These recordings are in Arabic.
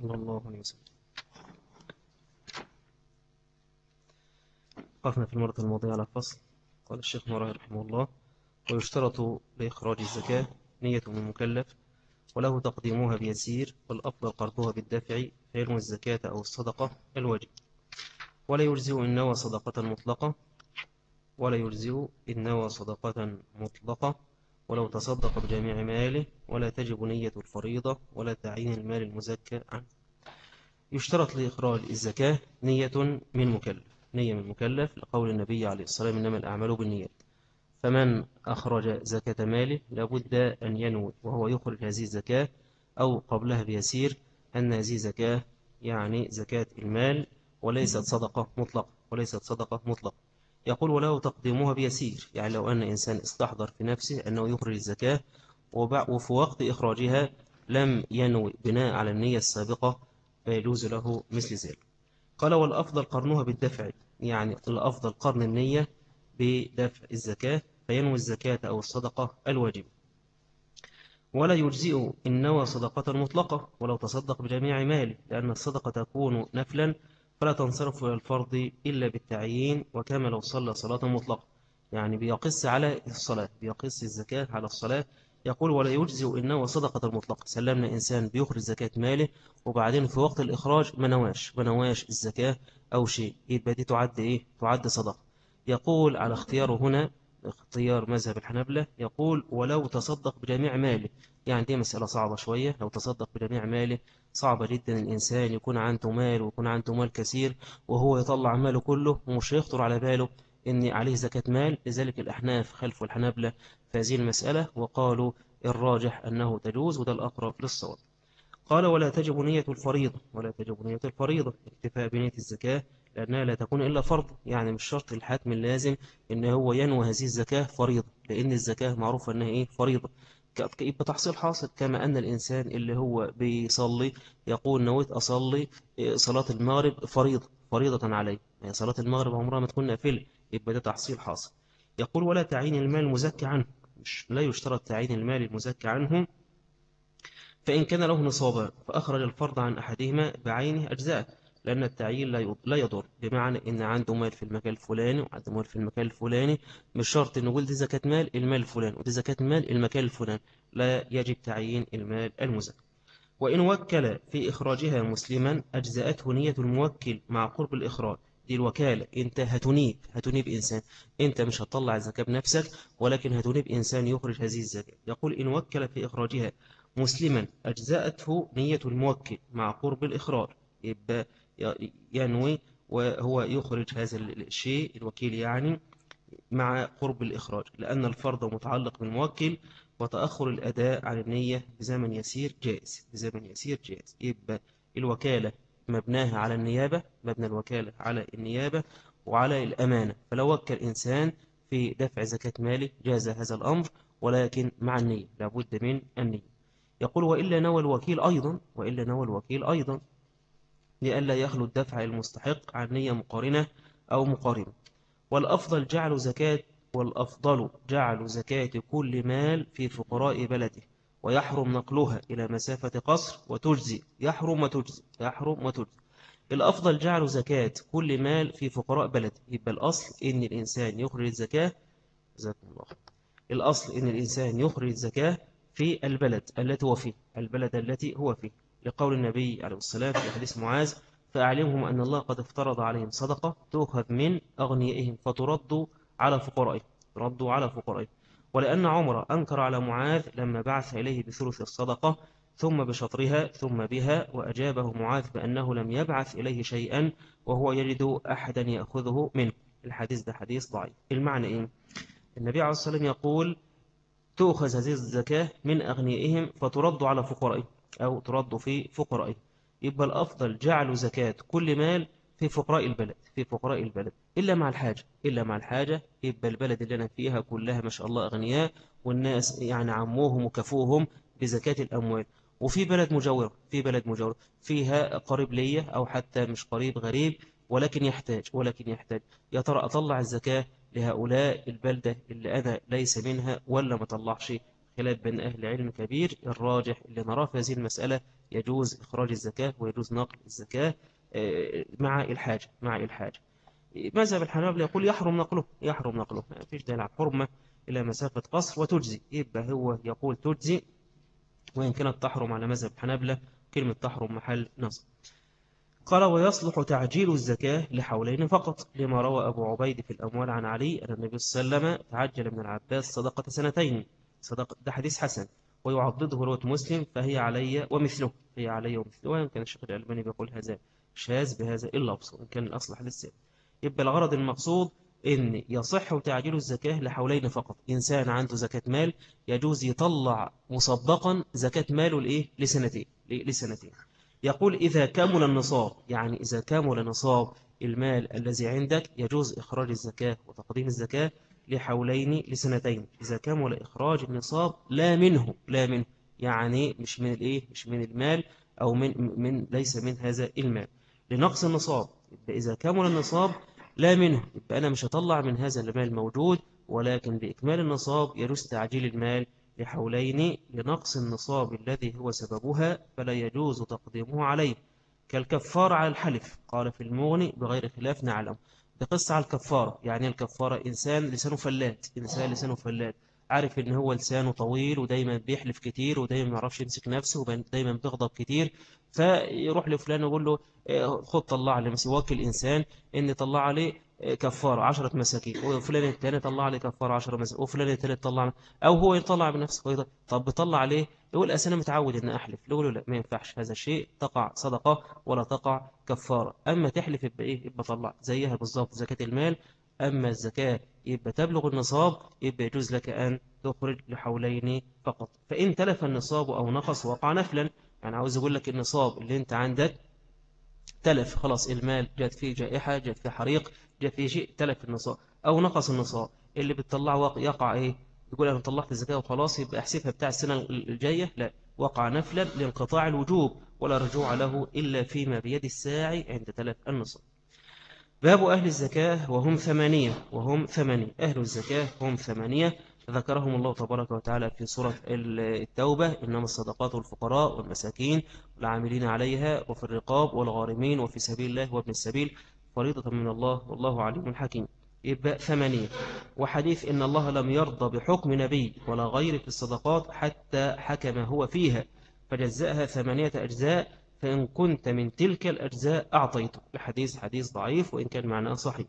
صلى الله عليه وسلم. وقفنا في المرة الماضية على فصل. قال الشيخ مراه رحمه الله ويشترط لإخراج الزكاة نية من مكلف وله تقديمها بيسير والأفضل قرضها بالدفع فيلم الزكاة أو الصدقة الواجب ولا يجزئ إن نوى صدقة مطلقة ولا يجزئ إن نوى صدقة مطلقة. ولو تصدق بجميع ماله ولا تجب نية الفريضة ولا تعيين المال المزكى عنه. يشترط لإخراج الزكاة نية من مكلف. نية من مكلف لقول النبي عليه الصلاة والسلام إنما الأعمال بالنيات. فمن أخرج زكاة ماله لابد أن ينوي وهو يخرج هذه الزكاة أو قبلها بيسير أن هذه زكاة يعني زكاة المال وليست صدقة مطلقة وليست صدقة مطلقة. يقول وله تقديمها بيسير يعني لو أن إنسان استحضر في نفسه أنه يخرج الزكاة وفي وقت إخراجها لم ينوي بناء على النية السابقة فيجوز له مثل ذلك. قال والأفضل قرنها بالدفع يعني الأفضل قرن النية بدفع الزكاة فينوي الزكاة أو الصدقة الواجبة ولا يجزئ إن نوى صدقة مطلقة ولو تصدق بجميع ماله لأن الصدقة تكون نفلا فلا تنصرف إلى الفرض إلا بالتعيين وكما لو صلى صلاة مطلقة. يعني بيقص على الصلاة بيقص الزكاة على الصلاة. يقول ولا يجزئ إنه صدقة المطلقة. سلمنا إنسان بيخرج زكاة ماله وبعدين في وقت الإخراج ما نواش ما نواش الزكاة أو شيء. يبقى دي تعد إيه؟ تعد صدقة. يقول على اختياره هنا اختيار مذهب الحنبلة يقول ولو تصدق بجميع ماله. يعني دي مسألة صعبة شوية. لو تصدق بجميع ماله صعبة جدا الإنسان يكون عنده مال ويكون عنده مال كثير وهو يطلع ماله كله ومش يخطر على باله إن عليه زكاة مال. لذلك الأحناف خلفوا الحنبلة في هذه المسألة وقالوا الراجح أنه تجوز وده الأقرب للصواب. قال ولا تجب نية الفريضة ولا تجب نية الفريضة اكتفاء بنية الزكاة لأنها لا تكون إلا فرض يعني مش شرط الحاكم اللازم إن هو ينوى هذه الزكاة فريضة لأن الزكاة معروفة أنها إيه؟ فريضة. يبقى تحصيل حاصل كما أن الإنسان اللي هو بيصلي يقول نويت أصلي إيه، صلاة المغرب فريضة فريضة علي يعني صلاة المغرب عمرها ما تكون نافلة يبقى ده تحصيل حاصل. يقول ولا تعيين المال المزكى عنه. مش لا يشترط تعيين المال المزكى عنه. فإن كان له نصابا فأخرج الفرض عن أحدهما بعينه أجزاء لأن التعيين لا يضر. بمعنى إن عنده مال في المكان الفلاني وعنده مال في المكان الفلاني مش شرط إن نقول دي زكاة مال المال الفلاني ودي زكاة مال المكان الفلاني لا يجب تعيين المال المزكى. وإن وكل في إخراجها مسلما أجزأته نية الموكل مع قرب الإخراج. دي الوكالة. أنت هتنيب هتنيب إنسان. أنت مش هتطلع الزكاة بنفسك ولكن هتنيب إنسان يخرج هذه الزكاة. يقول إن وكل في إخراجها مسلما أجزأته نية الموكل مع قرب الإخراج. يبقى ينوي وهو يخرج هذا الشيء الوكيل يعني مع قرب الإخراج. لأن الفرض متعلق بالموكل وتأخر الأداء عن النية بزمن يسير جائز بزمن يسير جائز. يبقى الوكالة مبناها على النيابة مبنى الوكالة على النيابة وعلى الأمانة. فلو وكل إنسان في دفع زكاة ماله جاز هذا الأمر ولكن مع النية لابد من النية. يقول وإلا نوى الوكيل أيضا وإلا نوى الوكيل أيضا. لئلا يخلو الدفع المستحق عن نية مقارنة أو مقارنة. والأفضل جعل زكاة والأفضل جعل زكاة كل مال في فقراء بلده ويحرم نقلها إلى مسافة قصر وتجزي. يحرم وتجزي يحرم وتجزي. الأفضل جعل زكاة كل مال في فقراء بلد يبقى الأصل إن الإنسان يخرج الزكاة الله الأصل إن الإنسان يخرج الزكاة في البلد التي هو فيه البلد التي هو فيه. لقول النبي عليه الصلاة في حديث معاذ فأعلمهم أن الله قد افترض عليهم صدقة تؤخذ من أغنيائهم فترد على فقرائهم ردوا على فقرائهم. ولأن عمر أنكر على معاذ لما بعث إليه بثلث الصدقة ثم بشطرها ثم بها وأجابه معاذ بأنه لم يبعث إليه شيئا وهو يجد أحدا يأخذه منه. الحديث ده حديث ضعيف. المعنى إيه؟ النبي عليه الصلاة والسلام يقول تؤخذ هذه الزكاة من أغنيائهم فترد على فقرائهم. أو ترد في فقرائهم يبقى الأفضل جعل زكاة كل مال في فقراء البلد في فقراء البلد. إلا مع الحاجة إلا مع الحاجة. يبقى البلد اللي أنا فيها كلها ما شاء الله أغنياء والناس يعني عموهم وكفوهم بزكاة الأموال. وفي بلد مجاورة في بلد مجاورة. فيها قريب ليا أو حتى مش قريب غريب ولكن يحتاج ولكن يحتاج. يا ترى أطلع الزكاة لهؤلاء البلدة اللي أنا ليس منها ولا ما طلعش خلاف بين أهل العلم كبير. الراجح اللي نراه في هذه المسألة يجوز إخراج الزكاة ويجوز نقل الزكاة آه، مع الحاجة مع الحاجة مذهب الحنابلة يقول يحرم نقله يحرم نقله. ما فيش دليل على الحرمة إلى مسافة قصر وتجزي. يبقى هو يقول تجزي وإن كانت تحرم على مذهب الحنابلة كلمة تحرم محل نصب. قال ويصلح تعجيل الزكاة لحولين فقط لما روى أبو عبيد في الأموال عن علي أن النبي صلى الله عليه وسلم تعجل من العباس صدقة سنتين. صدق ده حديث حسن. ويعضده رواه مسلم فهي علي ومثله. هي علي ومثله وإن كان الشيخ الألباني بيقول هذا شاذ بهذا إلا أبصر إن كان الأصلح للسيد يبقى الغرض المقصود إن يصح تعجيل الزكاة لحولين فقط. إنسان عنده زكاة مال يجوز يطلع مسبقا زكاة ماله لإيه؟ لسنتين لسنتين يقول إذا كمل النصاب يعني إذا كمل نصاب المال الذي عندك يجوز إخراج الزكاة وتقديم الزكاة لحولين لسنتين. إذا كمل إخراج النصاب لا منه لا منه. يعني مش من الإيه؟ مش من المال أو من من ليس من هذا المال. لنقص النصاب. إذا كمل النصاب لا منه. يبقى أنا مش هطلع من هذا المال الموجود ولكن بإكمال النصاب يجوز تعجيل المال لحولين لنقص النصاب الذي هو سببها فلا يجوز تقديمه عليه. كالكفار على الحلف. قال في المغني بغير خلاف نعلم. بقصة على الكفارة. يعني الكفارة؟ إنسان لسانه فلات إنسان لسانه فلات. عارف إن هو لسانه طويل ودايما بيحلف كتير ودايما ما يعرفش يمسك نفسه ودايما بيغضب كتير. فيروح لفلان ويقول له إيه، خد طلع لي وكل إنسان إن طلع عليه كفارة عشرة مساكين. وفلان الثاني طلع عليه كفارة عشرة مساكين. وفلان الثالث طلع أو هو يطلع بنفسه طب بيطلع عليه يقول أنا متعود أن أحلف. له لا ما ينفعش هذا الشيء. تقع صدقة ولا تقع كفارة. أما تحلف يبقى إيه؟ يبقى طلع. زيها بالظبط زكاة المال. أما الزكاة يبقى تبلغ النصاب يبقى يجوز لك أن تخرج لحولين فقط. فإن تلف النصاب أو نقص وقع نفلا. يعني عاوز أقول لك النصاب اللي أنت عندك تلف خلاص المال جات فيه جائحة جات فيه حريق جات فيه شيء تلف النصاب أو نقص النصاب. اللي بتطلع يقع إيه؟ يقول أنا طلعت الزكاة وخلاص يبقى أحسبها بتاع السنة الجاية. لا وقع نفلا لانقطاع الوجوب ولا رجوع له إلا فيما بيد الساعي عند تلف النصاب باب أهل الزكاة وهم ثمانية وهم ثمانية. أهل الزكاة هم ثمانية. ذكرهم الله تبارك وتعالى في سورة التوبة إنما الصدقات والفقراء والمساكين والعاملين عليها وفي الرقاب والغارمين وفي سبيل الله وابن السبيل. فريضة من الله والله عليم حكيم. يبقى ثمانية وحديث إن الله لم يرضى بحكم نبي ولا غير في الصدقات حتى حكم هو فيها. فجزأها ثمانية أجزاء فإن كنت من تلك الأجزاء أعطيته. الحديث حديث ضعيف وإن كان معناه صحيح.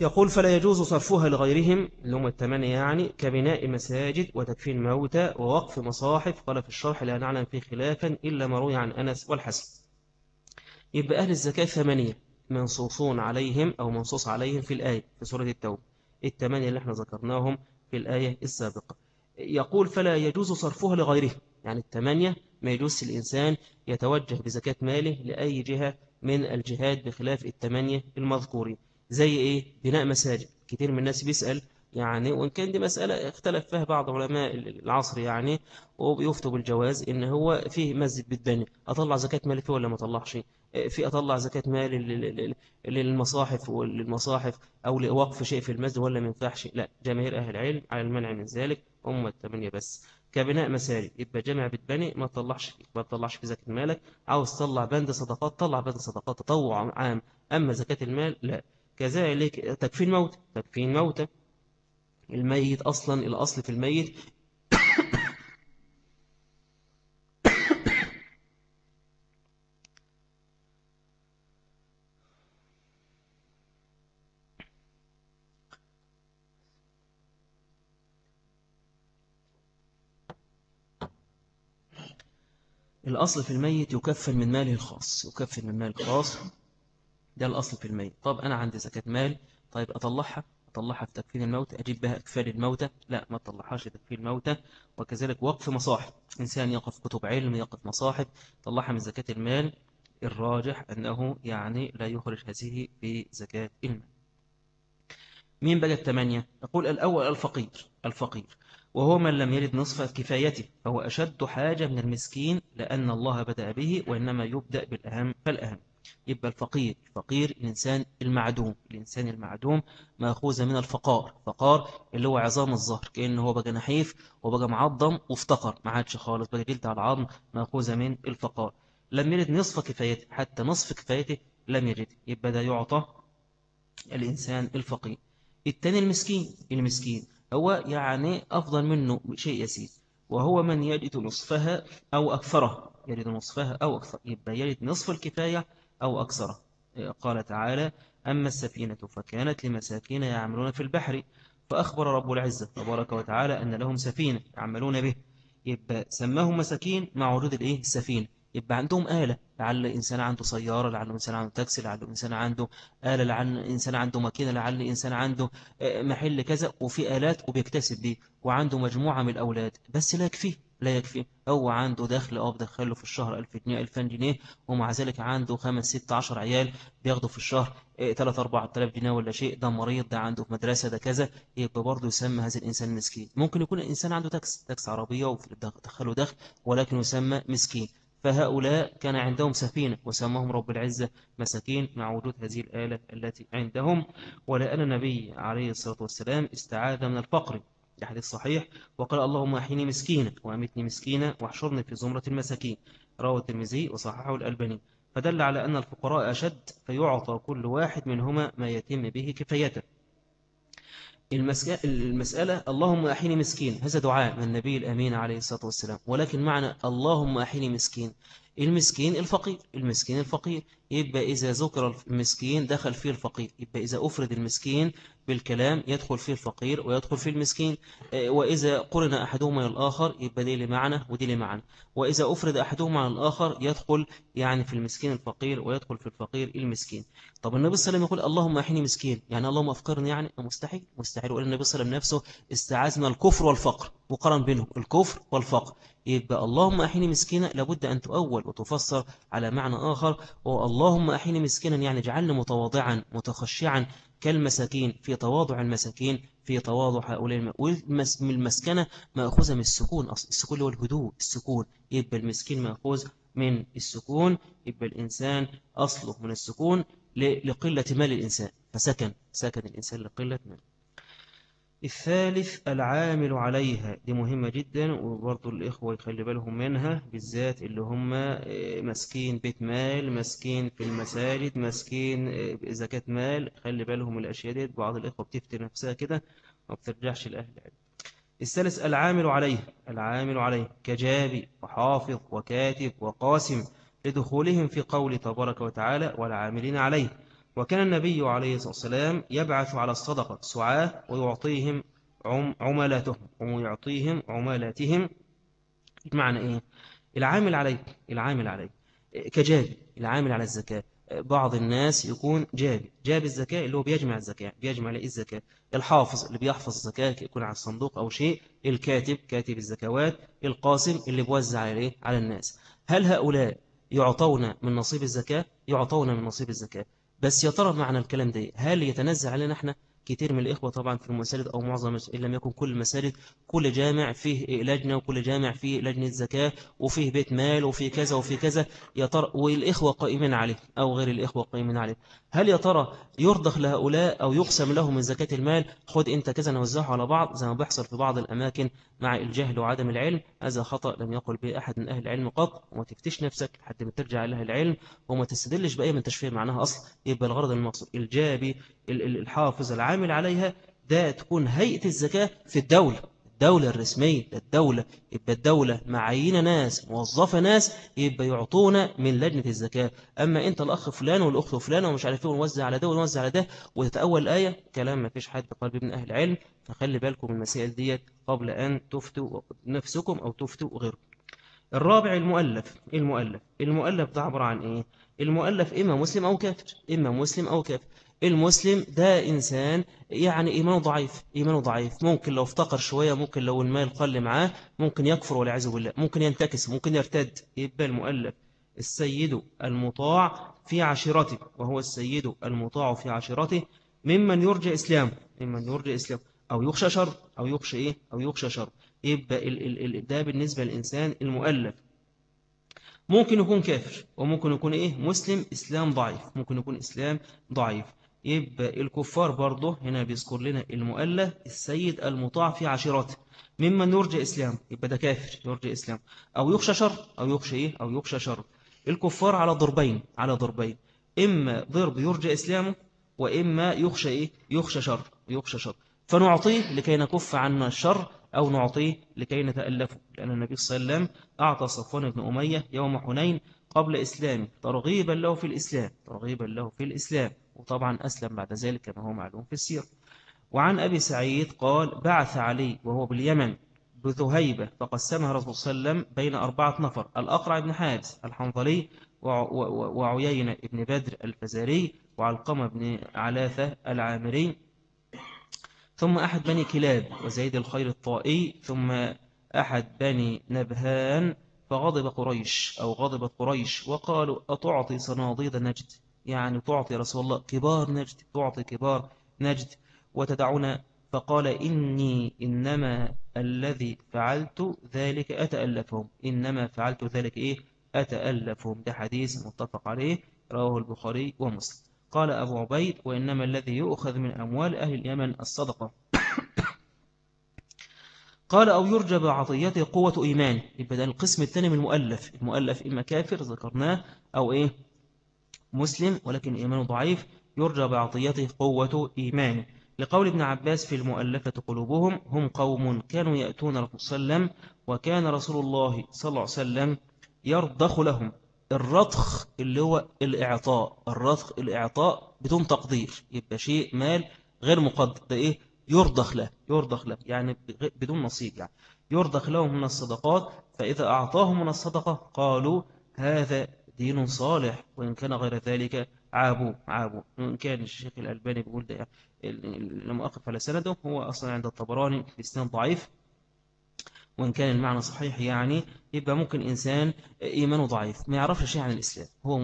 يقول فلا يجوز صرفها لغيرهم. اللي هم الثمانية يعني كبناء مساجد وتكفين موتى ووقف مصاحف. قال في الشرح لا نعلم فيه خلافا إلا ما روي عن أنس والحسن. يبقى أهل الزكاة ثمانية. منصوصون عليهم أو منصوص عليهم في الآية في سورة التوبة. الثمانية اللي إحنا ذكرناهم في الآية السابقة. يقول فلا يجوز صرفها لغيرهم يعني الثمانية ما يجوز الإنسان يتوجه بزكاة ماله لأي جهة من الجهات بخلاف الثمانية المذكورين. زي إيه؟ بناء مساجد. كتير من الناس بيسأل يعني وإن كان دي مسألة اختلف فيها بعض علماء العصر يعني وبيفتوا بالجواز إن هو فيه مسجد بتبني أطلع زكاة مال فيه ولا ما أطلعش؟ في أطلع زكاة مال للمصاحف والمصاحف أو لوقف شيء في المسجد ولا ما ينفعش؟ لا جماهير أهل العلم على المنع من ذلك هم الثمانية بس. كبناء مساجد يبقى جامع بتبني ما تطلعش ما تطلعش في زكاة مالك عاوز تطلع بند صدقات طلع بند صدقات تطوع عام أما زكاة المال لا. كذلك تكفين موت تكفين موتى الميت أصلا الأصل في الميت. الأصل في الميت يكفل من ماله الخاص يكفل من ماله الخاص. ده الأصل في الميت. طب أنا عندي زكاة مال طيب أطلعها؟ أطلعها في تكفين الموتى أجيب بها أكفال الموتى؟ لا ما أطلعهاش تكفين الموتى وكذلك وقف مصاحف إنسان يقف كتب علم يقف مصاحف طلعها من زكاة المال. الراجح أنه يعني لا يخرج هذه بزكاة المال. مين بقى الثمانية؟ يقول الأول الفقير الفقير. وهو من لم يرد نصف كفايته. فهو أشد حاجة من المسكين لأن الله بدأ به وإنما يبدأ بالأهم فالأهم. يبقى الفقير الفقير الإنسان المعدوم الإنسان المعدوم مأخوذ من الفقار فقار اللي هو عظام الظهر كأنه هو بقى نحيف وبقى معظم وافتقر ما عادش خالص بقى جلد على العظم مأخوذ من الفقار. لم يرد نصف كفايته حتى نصف كفايته لم يرد يبقى ده يعطى الإنسان الفقير. التاني المسكين المسكين هو يعني أفضل منه شيء يسير وهو من يجد نصفها أو أكثرها يجد نصفها أو أكثر يبقى يجد نصف الكفاية أو أكثرها قال تعالى أما السفينة فكانت لمساكين يعملون في البحر. فأخبر رب العزة تبارك وتعالى أن لهم سفينة يعملون به. يبقى سماهم مساكين مع وجود الإيه؟ السفينة. يبقى عندهم آلة. لعل إنسان عنده سيارة لعل إنسان عنده تاكسي لعل إنسان عنده آلة لعل إنسان عنده ماكينة لعل إنسان عنده آه، محل كذا. وفي آلات وبيكتسب بيه. وعنده مجموعة من الأولاد. بس لا يكفيه. لا يكفي. هو عنده دخل آه بدخله في الشهر 1000 جنيه 2000 جنيه ومع ذلك عنده 5 6 10 عيال بياخدوا في الشهر 3 آه، 4000 جنيه ولا شيء ده مريض ده عنده في مدرسة ده كذا يبقى برضه يسمى هذا الإنسان مسكين. ممكن يكون الإنسان عنده تاكسي تاكسي عربية ودخله دخل ولكن يسمى مسكين. فهؤلاء كان عندهم سفينة وسماهم رب العزة مساكين مع وجود هذه الآلة التي عندهم. ولأن النبي عليه الصلاة والسلام استعاذ من الفقر. حديث صحيح. وقال اللهم أحيني مسكينا وأمتني مسكينا واحشرني في زمرة المساكين. روى الترمذي وصححه الألباني. فدل على أن الفقراء أشد فيعطى كل واحد منهما ما يتم به كفايته. المسألة اللهم أحيني مسكين. هذا دعاء من النبي الأمين عليه الصلاة والسلام. ولكن معنى اللهم أحيني مسكين المسكين الفقير المسكين الفقير. يبقى إذا ذكر المسكين دخل فيه الفقير. يبقى إذا أفرد المسكين بالكلام يدخل فيه الفقير ويدخل فيه المسكين. آه، وإذا قرن أحدهما الآخر يبقى دي لمعنى ودي لمعنى. وإذا أفرد أحدهما عن الآخر يدخل يعني في المسكين الفقير ويدخل في الفقير المسكين. طب النبي صلى الله عليه وسلم يقول اللهم أحيني مسكين. يعني اللهم أفكرني يعني؟ مستحيل. مستحيل. وإن النبي صلى الله عليه وسلم نفسه استعاذ من الكفر والفقر. وقرن بينهم الكفر والفقر. يبقى اللهم أحيني مسكينا لابد أن تؤول وتفسر على معنى آخر. واللهم أحيني مسكينا يعني جعلني متواضعا متخشعا كالمساكين في تواضع المساكين في تواضع هؤلاء والمسكنة مأخوذة من السكون السكون هو الهدوء السكون. يبقى المسكين مأخوذ من السكون يبقى الإنسان أصله من السكون لقلة مال الإنسان. فسكن سكن الإنسان لقلة مال. الثالث العامل عليها. دي مهمة جدا وبرضو الإخوة يخلي بالهم منها بالذات اللي هم آه، مسكين بيت مال مسكين في المساجد مسكين آه، زكاة مال. خلي بالهم الأشياء دي بعض الإخوة بتفتر نفسها كده ما بترجعش الأهل الثالث العامل عليه العامل عليه كجابي وحافظ وكاتب وقاسم لدخولهم في قول تبارك وتعالى والعاملين عليه. وكان النبي عليه الصلاة والسلام يبعث على الصدقة سعاة ويعطيهم عملاتهم ويعطيهم عملاتهم. معنى إيه؟ العامل عليه العامل عليه كجابي العامل على الزكاة. بعض الناس يكون جابي جابي الزكاة اللي هو بيجمع الزكاة بيجمع لإيه الزكاة. الحافظ اللي بيحفظ الزكاة يكون على الصندوق أو شيء الكاتب كاتب الزكوات القاسم اللي بيوزع عليه على الناس. هل هؤلاء يعطون من نصيب الزكاة؟ يعطون من نصيب الزكاة. بس يا ترى معنى الكلام ده هل يتنزل علينا إحنا كتير من الإخوة طبعا في المساجد أو معظم إن لم يكن كل المساجد كل جامع فيه لجنة وكل جامع فيه لجنة زكاة وفيه بيت مال وفيه كذا وفيه كذا. يا ترى والإخوة قائمين عليه أو غير الإخوة قائمين عليه؟ هل يا ترى يرضخ لهؤلاء أو يقسم لهم من زكاة المال؟ خد أنت كذا نوزعه على بعض زي ما بيحصل في بعض الأماكن مع الجهل وعدم العلم. هذا خطأ لم يقل به أحد من أهل العلم قط وما تفتش نفسك لحد ما ترجع لها العلم وما تستدلش بأي من تشفيه معناها أصل. يبقى الغرض المقصود الجابي الحافظ العامل عليها ده تكون هيئة الزكاة في الدولة. الدولة الرسمية الدولة يبقى الدولة معينة ناس موظفة ناس يبقى يعطونا من لجنة الزكاة. أما أنت الأخ فلان والأخت فلان ومش عارفين ونوزع على ده ونوزع على ده وتتأول الآية كلام ما فيش حد قلب من أهل علم. فخلي بالكم من المسائل ديت قبل أن تفتوا نفسكم أو تفتوا غيركم. الرابع المؤلف. المؤلف. المؤلف ده عبارة عن إيه؟ المؤلف إما مسلم أو كافر. إما مسلم أو كافر. المسلم ده إنسان يعني إيمانه ضعيف إيمانه ضعيف. ممكن لو افتقر شوية ممكن لو المال قل معاه ممكن يكفر والعياذ بالله. ممكن ينتكس ممكن يرتد. يبقى المؤلف السيد المطاع في عشيرته وهو السيد المطاع في عشيرته ممن يرجى إسلامه ممن يرجى إسلامه أو يخشى شر أو يخشى إيه؟ أو يخشى شر. يبقى ال ال ده بالنسبة للإنسان المؤلف. ممكن يكون كافر وممكن يكون إيه؟ مسلم إسلام ضعيف. ممكن يكون إسلام ضعيف. يبقى الكفار برضه هنا بيذكر لنا المؤلف السيد المطاع في عشيرته ممن يرجى إسلام يبقى ده كافر يرجى إسلام. أو يخشى شر أو يخشى إيه؟ أو يخشى شر. الكفار على ضربين على ضربين. إما ضرب يرجى إسلامه وإما يخشى إيه؟ يخشى شر يخشى شر. فنعطيه لكي نكف عنا الشر أو نعطيه لكي نتألفه. لأن النبي صلى الله عليه وسلم أعطى صفوان بن أمية يوم حنين قبل إسلامه ترغيبا له في الإسلام ترغيبا له في الإسلام. وطبعا أسلم بعد ذلك كما هو معلوم في السير وعن أبي سعيد قال بعث علي وهو باليمن بذهيبة فقسمها رسول صلى الله عليه وسلم بين أربعة نفر الأقرع بن حارس الحنظلي وعيينة بن بدر الفزاري وعلقمة بن علاثة العامري ثم أحد بني كلاب وزيد الخير الطائي ثم أحد بني نبهان فغضب قريش أو غضبت قريش وقالوا أتعطي صناديد نجد؟ يعني تعطي رسول الله كبار نجد تعطي كبار نجد وتدعنا فقال إني إنما الذي فعلت ذلك أتألفهم. إنما فعلت ذلك إيه؟ أتألفهم. ده حديث متفق عليه رواه البخاري ومسلم. قال أبو عبيد وإنما الذي يؤخذ من أموال أهل اليمن الصدقة. قال أو يرجى بعطيته قوة إيمان. يبقى القسم الثاني من المؤلف. المؤلف إما كافر ذكرناه أو إيه؟ مسلم ولكن إيمانه ضعيف يرجى بعطيته قوة إيمان لقول ابن عباس في المؤلفة قلوبهم هم قوم كانوا يأتون رسول وسلم وكان رسول الله صلى الله عليه وسلم يرضخ لهم. الرضخ اللي هو الإعطاء الرضخ الإعطاء بدون تقدير يبقى شيء مال غير مقدر ده إيه؟ يرضخ له يرضخ له يعني بدون نصيب يعني. يرضخ لهم من الصدقات فإذا أعطاهم من الصدقة قالوا هذا دين صالح وإن كان غير ذلك عابوا عابوا وإن كان الشيخ الألباني بيقول ده لما أقف على سنده هو أصلا عند الطبراني في سنة ضعيف. وإن كان المعنى صحيح يعني يبقى ممكن إنسان إيمانه ضعيف ما يعرفش شيء عن الإسلام. هو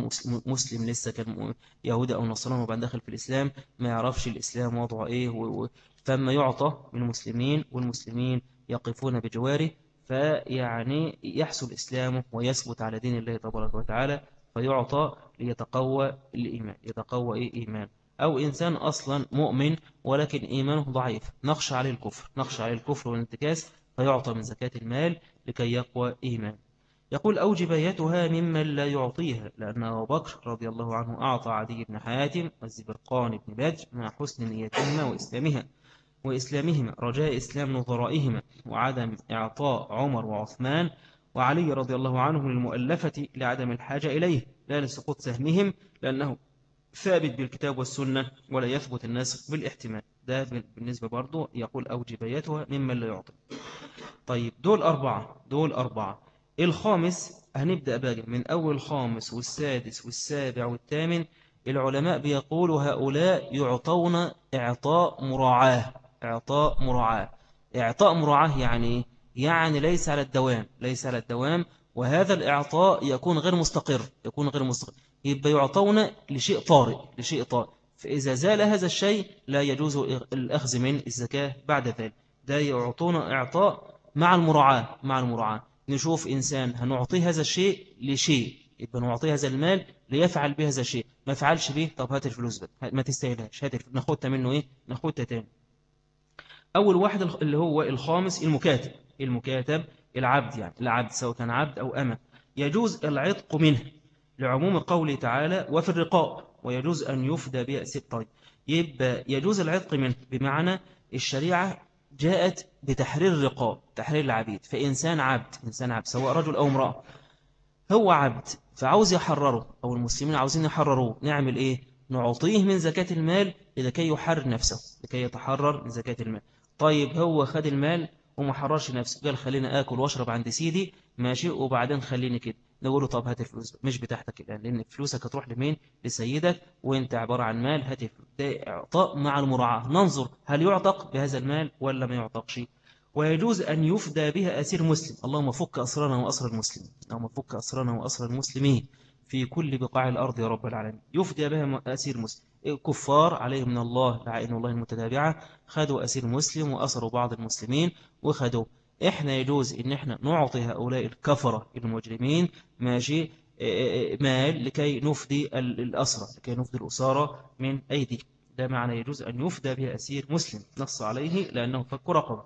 مسلم لسه كان يهودي أو نصراني وبعد دخل في الإسلام ما يعرفش الإسلام وضعه إيه فما يعطى من المسلمين والمسلمين يقفون بجواره. فيعني يحصل إسلامه ويثبت على دين الله تبارك وتعالى فيعطى ليتقوى الإيمان يتقوى إيه إيمان. أو إنسان أصلا مؤمن ولكن إيمانه ضعيف نخشى عليه الكفر نخشى عليه الكفر والانتكاس فيعطى من زكاة المال لكي يقوى إيمان. يقول أو جبايتها ممن لا يعطيها لأن أبو بكر رضي الله عنه أعطى عدي بن حاتم والزبرقان بن بدر مع حسن نيتهما وإسلامها. وإسلامهما رجاء إسلام نظرائهما وعدم إعطاء عمر وعثمان وعلي رضي الله عنه للمؤلفة لعدم الحاجة إليه لا لسقوط سهمهم لأنه ثابت بالكتاب والسنة ولا يثبت الناس بالاحتمال. ده بالنسبة برضو يقول أو جبايتها ممن لا يعطي. طيب دول أربعة دول أربعة. الخامس هنبدأ بقى من أول الخامس والسادس والسابع والثامن العلماء بيقولوا هؤلاء يعطون إعطاء مراعاة. إعطاء مراعاة. إعطاء مراعاة يعني يعني ليس على الدوام ليس على الدوام وهذا الإعطاء يكون غير مستقر يكون غير مستقر. يبقى يعطون لشيء طارئ لشيء طارئ. فإذا زال هذا الشيء لا يجوز الأخذ من الزكاة بعد ذلك. ده يعطون إعطاء مع المراعاة مع المراعاة. نشوف إنسان هنعطيه هذا الشيء لشيء. يبقى نعطيه هذا المال ليفعل به هذا الشيء. ما فعلش به؟ طب هات الفلوس بقى. ما تستاهلهاش. هات ناخدها منه إيه؟ ناخدها تاني. أول واحد اللي هو الخامس المكاتب المكاتب العبد يعني العبد سواء كان عبد أو أمة. يجوز العتق منه لعموم قوله تعالى وفي الرقاب ويجوز أن يفدى بها طيب يبقى يجوز العتق منه بمعنى الشريعة جاءت بتحرير الرقاب تحرير العبيد. فإنسان عبد إنسان عبد سواء رجل أو امرأة. هو عبد فعاوز يحرره أو المسلمين عاوزين يحرروه نعمل إيه؟ نعطيه من زكاة المال لكي يحرر نفسه لكي يتحرر من زكاة المال. طيب هو خد المال وما حررش نفسه. قال خلينا آكل وأشرب عند سيدي. ماشي. وبعدين خليني كده. نقول له طب هات الفلوس. مش بتاعتك الآن لأن فلوسك هتروح لمين؟ لسيدك. وأنت عبارة عن مال. هات إعطاء مع المراعاة. ننظر هل يعتق بهذا المال ولا ما يعتقش. ويجوز أن يفدى بها أسير مسلم. اللهم فك أسرنا وأسر المسلمين. اللهم فك أسرنا وأسر المسلمين في كل بقاع الأرض يا رب العالمين. يفدى بها أسير مسلم. كفار عليهم من الله لعين الله المتتابعة. خدوا أسير مسلم وأسروا بعض المسلمين وخدوا. إحنا يجوز إن إحنا نعطي هؤلاء الكفرة المجرمين ماشي مال لكي نفدي الأسرة لكي نفدي الأسارة من أيدي. ده معنى يجوز أن يفدى به أسير مسلم. نص عليه لأنه فك رقبة.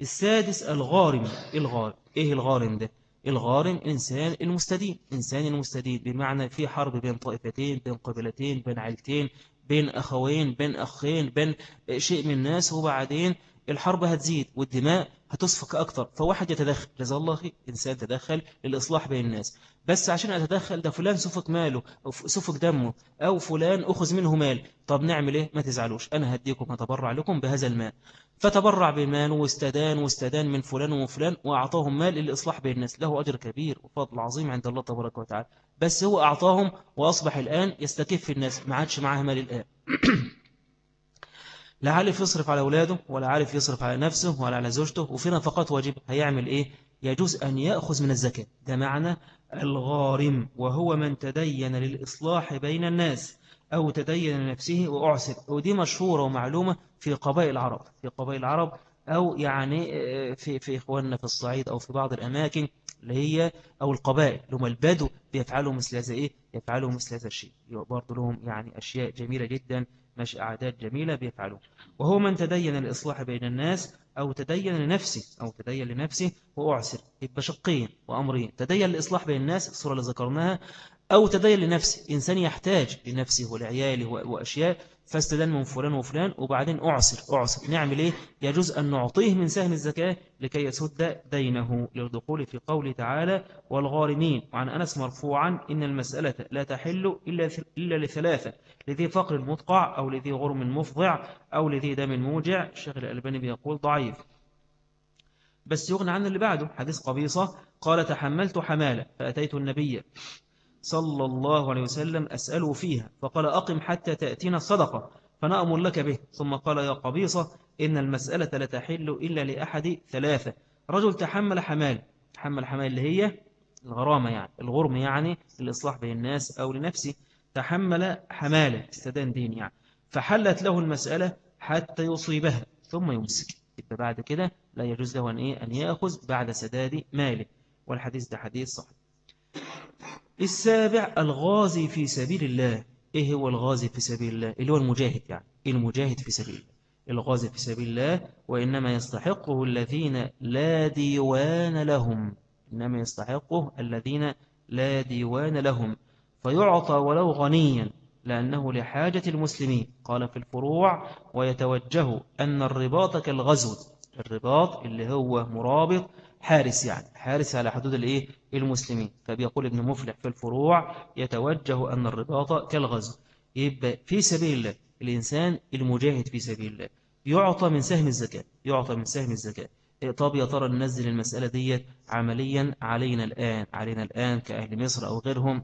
السادس الغارم. الغارم إيه الغارم ده؟ الغارم إنسان المستدين. إنسان المستدين بمعنى في حرب بين طائفتين بين قبلتين بين عيلتين بين أخوين بين أخين بين شيء من الناس وبعدين الحرب هتزيد والدماء هتصفك أكتر فواحد يتدخل جزا الله إنسان تدخل للإصلاح بين الناس. بس عشان أتدخل ده فلان سفك ماله أو سفك دمه أو فلان أخذ منه مال. طب نعمل إيه؟ ما تزعلوش. أنا هديكم أتبرع لكم بهذا المال. فتبرع بمال واستدان واستدان من فلان وفلان وأعطاهم مال للإصلاح بين الناس. له أجر كبير وفضل عظيم عند الله تبارك وتعالى. بس هو أعطاهم وأصبح الآن يستكف الناس ما عادش معاه مال الآن. لا عارف يصرف على أولاده ولا عارف يصرف على نفسه ولا على زوجته وفي نفقات واجب هيعمل إيه؟ يجوز أن يأخذ من الزكاة. ده معنى الغارم. وهو من تدين للإصلاح بين الناس أو تدين لنفسه وأعسر. ودي مشهورة ومعلومة في قبائل العرب. في قبائل العرب أو يعني آه، في في إخواننا في الصعيد أو في بعض الأماكن اللي هي أو القبائل اللي هم البدو بيفعلوا مثل هذا إيه؟ يفعلوا مثل هذا الشيء. برضو لهم يعني أشياء جميلة جدا مش أعداد جميلة بيفعلوا. وهو من تدين الإصلاح بين الناس أو تدين لنفسه أو تدين لنفسه وأعسر يبقى شقين وأمرين تدين الإصلاح بين الناس الصورة اللي ذكرناها أو تدين لنفسه. إنسان يحتاج لنفسه ولعياله وأشياء فاستدان من فلان وفلان وبعدين أعسر أعسر نعمل إيه يجوز أن نعطيه من سهم الزكاة لكي يسد دينه للدخول في قوله تعالى والغارمين. وعن أنس مرفوعا إن المسألة لا تحل إلا, إلا لثلاثة لذي فقر المطقع أو لذي غرم مفضع أو لذي دم موجع. الشيخ الألباني بيقول ضعيف. بس يغنى عن اللي بعده. حديث قبيصة قال تحملت حمالة فأتيت النبي. صلى الله عليه وسلم أسأله فيها فقال أقم حتى تأتينا الصدقة فنأمر لك به. ثم قال يا قبيصة إن المسألة لا تحل إلا لأحد ثلاثة. رجل تحمل حمال تحمل حمال اللي هي الغرامة يعني الغرم يعني الإصلاح بين الناس أو لنفسه. تحمل حمالة استدان دين يعني. فحلت له المسألة حتى يصيبها ثم يمسك. بعد كده لا يجوز له أن, إيه؟ يأخذ بعد سداد ماله. والحديث ده حديث صحيح. السابع الغازي في سبيل الله. إيه هو الغازي في سبيل الله؟ اللي هو المجاهد يعني. المجاهد في سبيل الله. الغازي في سبيل الله وإنما يستحقه الذين لا ديوان لهم. إنما يستحقه الذين لا ديوان لهم. فيعطى ولو غنيا لأنه لحاجة المسلمين. قال في الفروع ويتوجه أن الرباط كالغزو. الرباط اللي هو مرابط حارس يعني حارس على حدود الإيه؟ المسلمين. فبيقول ابن مفلح في الفروع يتوجه أن الرباط كالغزو. يبقى في سبيل الله الإنسان المجاهد في سبيل الله يعطى من سهم الزكاة يعطى من سهم الزكاة. طب يا ترى ننزل المسألة دي عمليا علينا الآن علينا الآن كأهل مصر أو غيرهم؟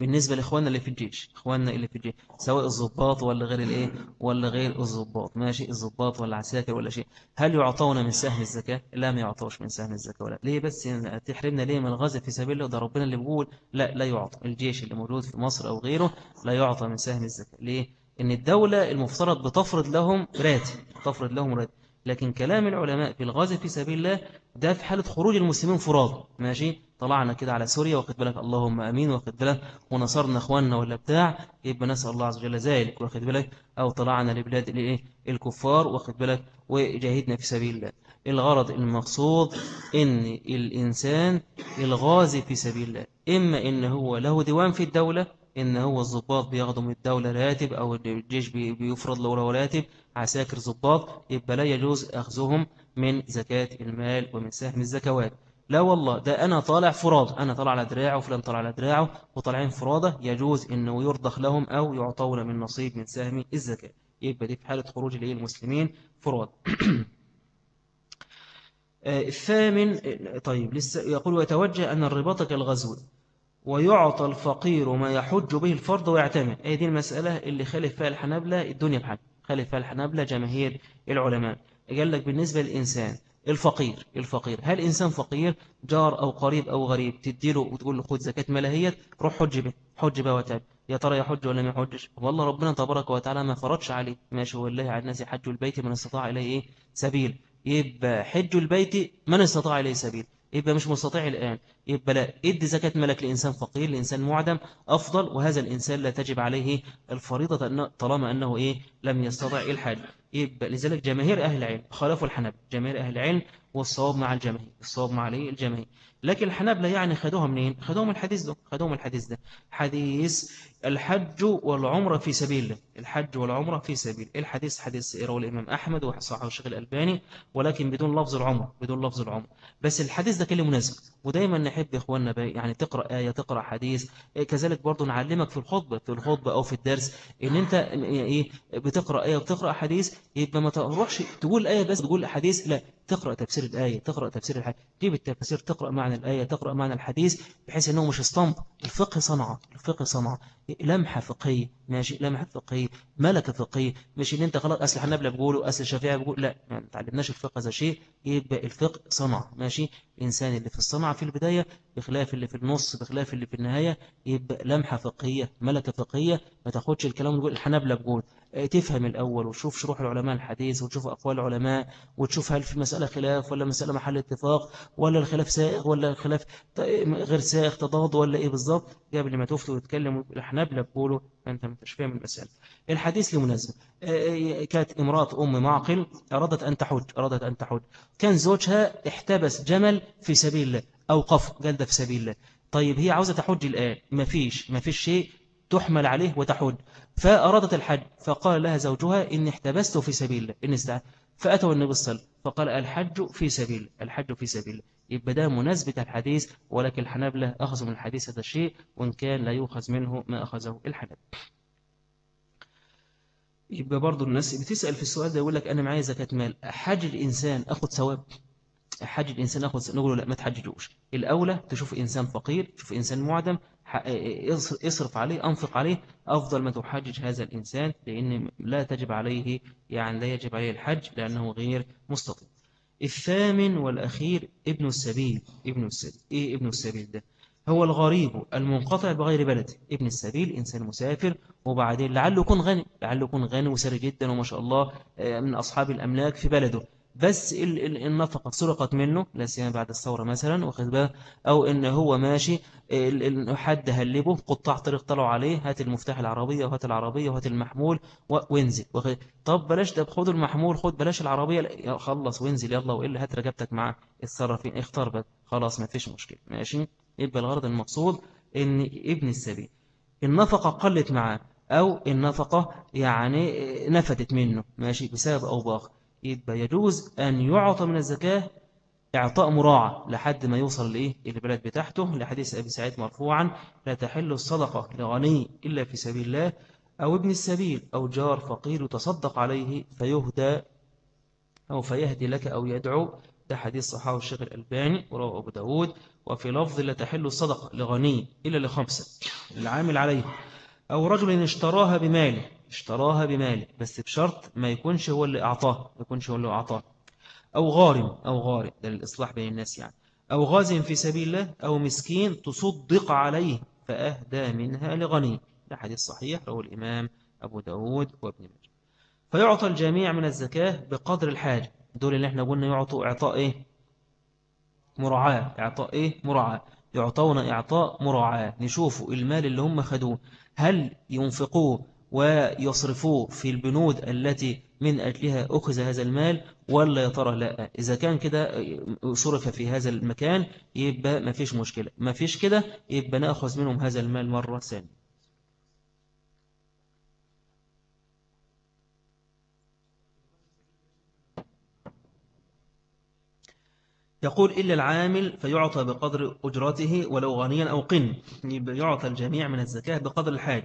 بالنسبة لإخواننا اللي في الجيش إخواننا اللي في الجيش سواء الضباط ولا غير الإيه؟ ولا غير الضباط. ماشي؟ الضباط ولا عساكر ولا شيء. هل يعطون من سهم الزكاة؟ لا ما يعطوش من سهم الزكاة ولا. ليه بس تحرمنا ليه من الغزة في سبيل الله؟ ده ربنا اللي بيقول لا لا يعطى. الجيش اللي موجود في مصر أو غيره لا يعطى من سهم الزكاة. ليه؟ إن الدولة المفترض بتفرض لهم راتب تفرض لهم راتب. لكن كلام العلماء في الغزة في سبيل الله ده في حالة خروج المسلمين فراد. ماشي؟ طلعنا كده على سوريا واخد بالك اللهم أمين واخد بالك ونصرنا أخواننا ولا بتاع يبقى نسأل الله عز وجل ذلك واخد بالك. أو طلعنا لبلاد الايه الكفار واخد بالك. وجاهدنا في سبيل الله. الغرض المقصود إن الإنسان الغازي في سبيل الله. إما إن هو له ديوان في الدولة إن هو الضباط بياخدوا من الدولة راتب أو الجيش بيفرض له راتب عساكر ضباط يبقى لا يجوز أخذهم من زكاة المال ومن سهم الزكوات. لا والله ده أنا طالع فراد أنا طالع على دراعه وفلان طالع على دراعه وطالعين فرادة يجوز إنه يرضخ لهم أو يعطون من نصيب من سهم الزكاة. يبقى دي في حالة خروج المسلمين فراد. آه، الثامن طيب لسه يقول ويتوجه أن الرباط كالغزو ويعطى الفقير ما يحج به الفرض ويعتمد أي دي المسألة اللي خالف فيها الحنابلة الدنيا بحاجة فيها الحنابلة جماهير العلماء. قال لك بالنسبة للإنسان الفقير الفقير. هل إنسان فقير؟ جار أو قريب أو غريب. تديله وتقول له خذ زكاة ملاهية روح حج به حج به وتعب يا ترى يحج ولا ما يحجش؟ والله ربنا تبارك وتعالى ما فرضش عليه. ماشي والله على الناس حج البيت من استطاع إليه إيه؟ سبيل. يبقى حج البيت من استطاع إليه سبيل. يبقى مش مستطيع الآن. يبقى لا ادي زكاة ملك لإنسان فقير لإنسان معدم أفضل وهذا الإنسان لا تجب عليه الفريضة طالما أنه إيه؟ لم يستطع الحج. يبقى لذلك جماهير أهل العلم خالفوا الحنب جماهير أهل العلم والصواب مع الجماهير الصواب مع الجماهير. لكن الحنابلة يعني خدوها منين؟ خدوهم الحديث ده خدوهم الحديث ده. حديث الحج والعمرة في سبيل الله. الحج والعمرة في سبيل الحديث حديث رواه الإمام أحمد وصححه الشيخ الألباني ولكن بدون لفظ العمرة بدون لفظ العمرة. بس الحديث ده كلمة مناسب ودايما نحب إخواننا يعني تقرأ آية تقرأ حديث. كذلك برضو نعلمك في الخطبة في الخطبة أو في الدرس إن أنت إيه بتقرأ آية وتقرأ حديث يبقى ما تروحش تقول آية بس تقول حديث لا تقرأ تفسير الآية تقرأ تفسير الحديث. جيب التفسير تقرأ معنى الآية تقرأ معنى الحديث بحيث أنه مش اسطمب. الفقه صنعة الفقه صنعة لمحة فقهية. ماشي. لمحة فقهية ملكة فقهية مش إن أنت خلاص أصل حنبلة بيقولوا أصل الشافعي بيقول لا ما تعلمناش الفقه هذا شيء. يبقى الفقه صنعة ماشي. الإنسان اللي في الصنعة في البداية بخلاف اللي في النص بخلاف اللي في النهاية يبقى لمحة فقهية ملكة فقهية. ما تاخدش الكلام تقول الحنبلة بيقول آه، تفهم الأول وتشوف شروح العلماء الحديث وتشوف أقوال العلماء وتشوف هل في مسألة خلاف ولا مسألة محل اتفاق ولا الخلاف سائغ ولا الخلاف غير سائغ تضاد ولا إيه بالظبط قبل ما تفتوا وتتكلم الحنبلة بيقولوا أنت مش فاهم المسألة. الحديث لمناسبة. آه، كانت امرأة أم معقل أرادت أن تحج أرادت أن تحج. كان زوجها احتبس جمل في سبيل الله أوقف ده في سبيل الله. طيب هي عاوزة تحج الآن. ما فيش ما فيش شيء تحمل عليه وتحج. فأرادت الحج فقال لها زوجها إن احتبست في سبيل الله إن استعاد فأتوا النبي صلى الله عليه وسلم فقال الحج في سبيل الحج في سبيل يبقى ده مناسبة الحديث ولكن الحنابلة أخذوا من الحديث هذا الشيء وإن كان لا يؤخذ منه ما أخذه الحنابلة. يبقى برضو الناس بتسأل في السؤال ده يقول لك أنا معايا زكاة مال حج الإنسان أخذ ثواب؟ حج الإنسان أخذ نقول لا ما تحججوش. الأولى تشوف إنسان فقير تشوف إنسان معدم اصرف عليه أنفق عليه أفضل ما تحجج هذا الإنسان لأن لا تجب عليه يعني لا يجب عليه الحج لأنه غير مستطيع. الثامن والأخير ابن السبيل ابن السبيل. إيه ابن السبيل ده؟ هو الغريب المنقطع بغير بلد. ابن السبيل إنسان مسافر وبعدين لعله يكون غني لعله يكون غني وسري جدا وما شاء الله آه، من أصحاب الأملاك في بلده. بس النفقة سرقت منه لا سيما بعد الثورة مثلا واخد بقى أو إن هو ماشي حد هلبه قطاع طريق طلعوا عليه هات المفتاح العربية وهات العربية وهات المحمول وانزل طب بلاش ده خد المحمول خد بلاش العربية خلص وانزل يلا وإلا هات رجبتك معاه اتصرف اختار بقى. خلاص ما فيش مشكلة. ماشي؟ يبقى الغرض المقصود إن ابن السبيل. النفقة قلت معاه أو النفقة يعني نفدت منه ماشي؟ بسبب أو بأخر. يبقى يجوز أن يعطى من الزكاة إعطاء مراعى لحد ما يوصل لإيه؟ البلد بتاعته لحديث أبي سعيد مرفوعا لا تحل الصدقة لغني إلا في سبيل الله أو ابن السبيل أو جار فقير تصدق عليه فيهدى أو فيهدي لك أو يدعو. ده حديث صحاه الشيخ الألباني ورواه أبو داود وفي لفظ لا تحل الصدقة لغني إلا لخمسة العامل عليه أو رجل اشتراها بماله اشتراها بماله بس بشرط ما يكونش هو اللي أعطاه ما يكونش هو اللي أعطاه. أو غارم أو غارم ده للإصلاح بين الناس يعني. أو غاز في سبيل الله أو مسكين تصدق عليه فأهدى منها لغني. ده حديث صحيح رواه الإمام أبو داود وابن ماجه. فيعطى الجميع من الزكاة بقدر الحاجة. دول اللي إحنا قلنا يعطوا إعطاء إيه؟ مراعاة. إعطاء إيه؟ مراعاة. يعطون إعطاء مراعاة. نشوفوا المال اللي هم خدوه. هل ينفقوه؟ ويصرفوه في البنود التي من أجلها أخذ هذا المال ولا يا ترى لا. إذا كان كده صرف في هذا المكان يبقى ما فيش مشكلة. ما فيش كده يبقى نأخذ منهم هذا المال مرة ثانية. يقول إلا العامل فيعطى بقدر أجرته ولو غنيا أو قن. يعطى الجميع من الزكاة بقدر الحاج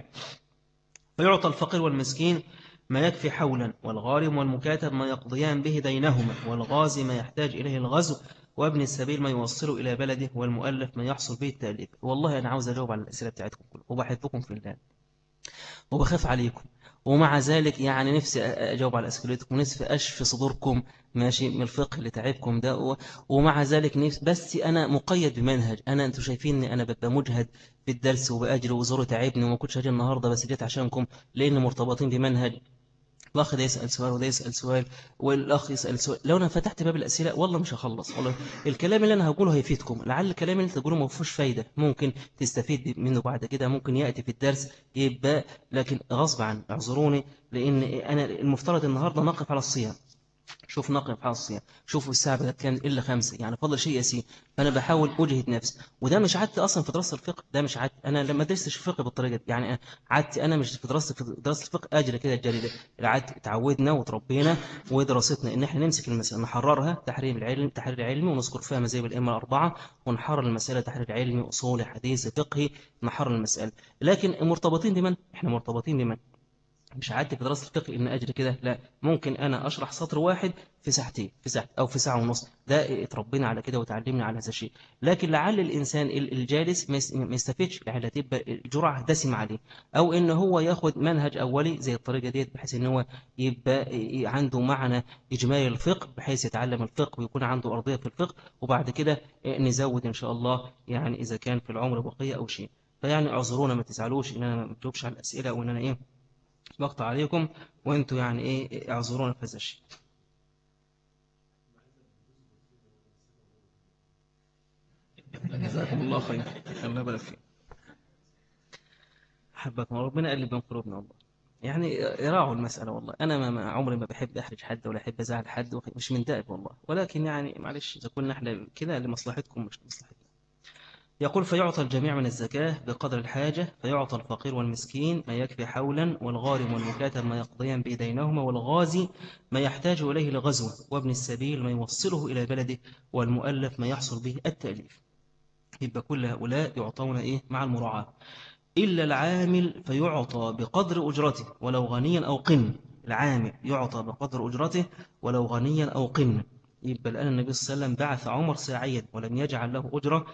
فيعطى الفقير والمسكين ما يكفي حولا والغارم والمكاتب ما يقضيان به دينهما والغازي ما يحتاج إليه الغزو وابن السبيل ما يوصله إلى بلده والمؤلف ما يحصل به التأليف. والله أنا عاوز أجاوب على الأسئلة بتاعتكم كلها وبحبكم في الله. وبخاف عليكم. ومع ذلك يعني نفسي أجاوب على أسئلتكم ونفسي أشفي صدوركم ماشي من الفقه اللي تعبكم ده ومع ذلك نفسي بس أنا مقيد بمنهج. أنا أنتوا شايفيني أنا ببقى مجهد في الدرس وبأجري وزوري تعبني وما كنتش أجي النهاردة بس جيت عشانكم لأن مرتبطين بمنهج الأخ ده يسأل سؤال وده يسأل سؤال والأخ يسأل سؤال. لو أنا فتحت باب الأسئلة والله مش هخلص والله الكلام اللي أنا هقوله هيفيدكم. لعل الكلام اللي تقوله ما فيهوش فايدة. ممكن تستفيد منه بعد كده ممكن يأتي في الدرس يبقى لكن غصب عن اعذروني لأن أنا المفترض النهاردة نقف على الصيام. شوف نقف على الصيام شوفوا الساعة بقت كام إلا خمسة. يعني فضل شيء يسير فأنا بحاول أجهد نفسي. وده مش عادتي أصلا في دراسة الفقه. ده مش عادتي. أنا لما درستش الفقه بالطريقة دي. يعني عادتي أنا مش في دراسة في دراسة الفقه. أجري كده الجريدة العادة تعودنا وتربينا ودراستنا. إن إحنا نمسك المسألة. نحررها. تحرير العلم. تحرير علمي ونذكر فيها مذاهب الأئمة الأربعة. ونحرر المسألة. تحرير علمي أصولي حديث فقهي نحرر المسألة. لكن مرتبطين بمن؟ إحنا مرتبطين بمن؟ مش في دراسة الفقه إن أجري كده؟ لا ممكن أنا أشرح سطر واحد في ساعتين في ساعة أو في ساعة ونص. ده اتربينا على كده وتعلمنا على هذا الشيء. لكن لعل الإنسان الجالس ما يستفيدش لعل تبقى الجرعة دسم عليه أو إن هو ياخد منهج أولي زي الطريقة ديت بحيث إن هو يبقى عنده معنى إجمالي الفقه بحيث يتعلم الفقه ويكون عنده أرضية في الفقه وبعد كده نزود إن شاء الله يعني إذا كان في العمر بقية أو شيء. فيعني اعذرونا ما تزعلوش إن أنا ما بجاوبش على الأسئلة وإن أنا إيه بقطع عليكم وانتوا يعني إيه اعذرونا في هذا الشيء. جزاكم الله خير. الله يبارك فيك. حبكم ربنا قلب بين قلوبنا والله. يعني يراعوا المسألة والله. أنا ما عمري ما بحب أحرج حد ولا أحب أزعل حد مش من دائب والله. ولكن يعني معلش إذا كنا إحنا كده لمصلحتكم مش لمصلحتنا. يقول فيعطى الجميع من الزكاة بقدر الحاجة فيعطى الفقير والمسكين ما يكفي حولا والغارم والمكاتب ما يقضيان بيدينهما والغازي ما يحتاج إليه لغزوة وابن السبيل ما يوصله إلى بلده والمؤلف ما يحصل به التأليف. يبقى كل هؤلاء يعطون إيه؟ مع المراعاة. إلا العامل فيعطى بقدر أجرته ولو غنيا أو قن. العامل يعطى بقدر أجرته ولو غنيا أو قن. يبقى الآن النبي صلى الله عليه وسلم بعث عمر ساعيا ولم يجعل له أجرة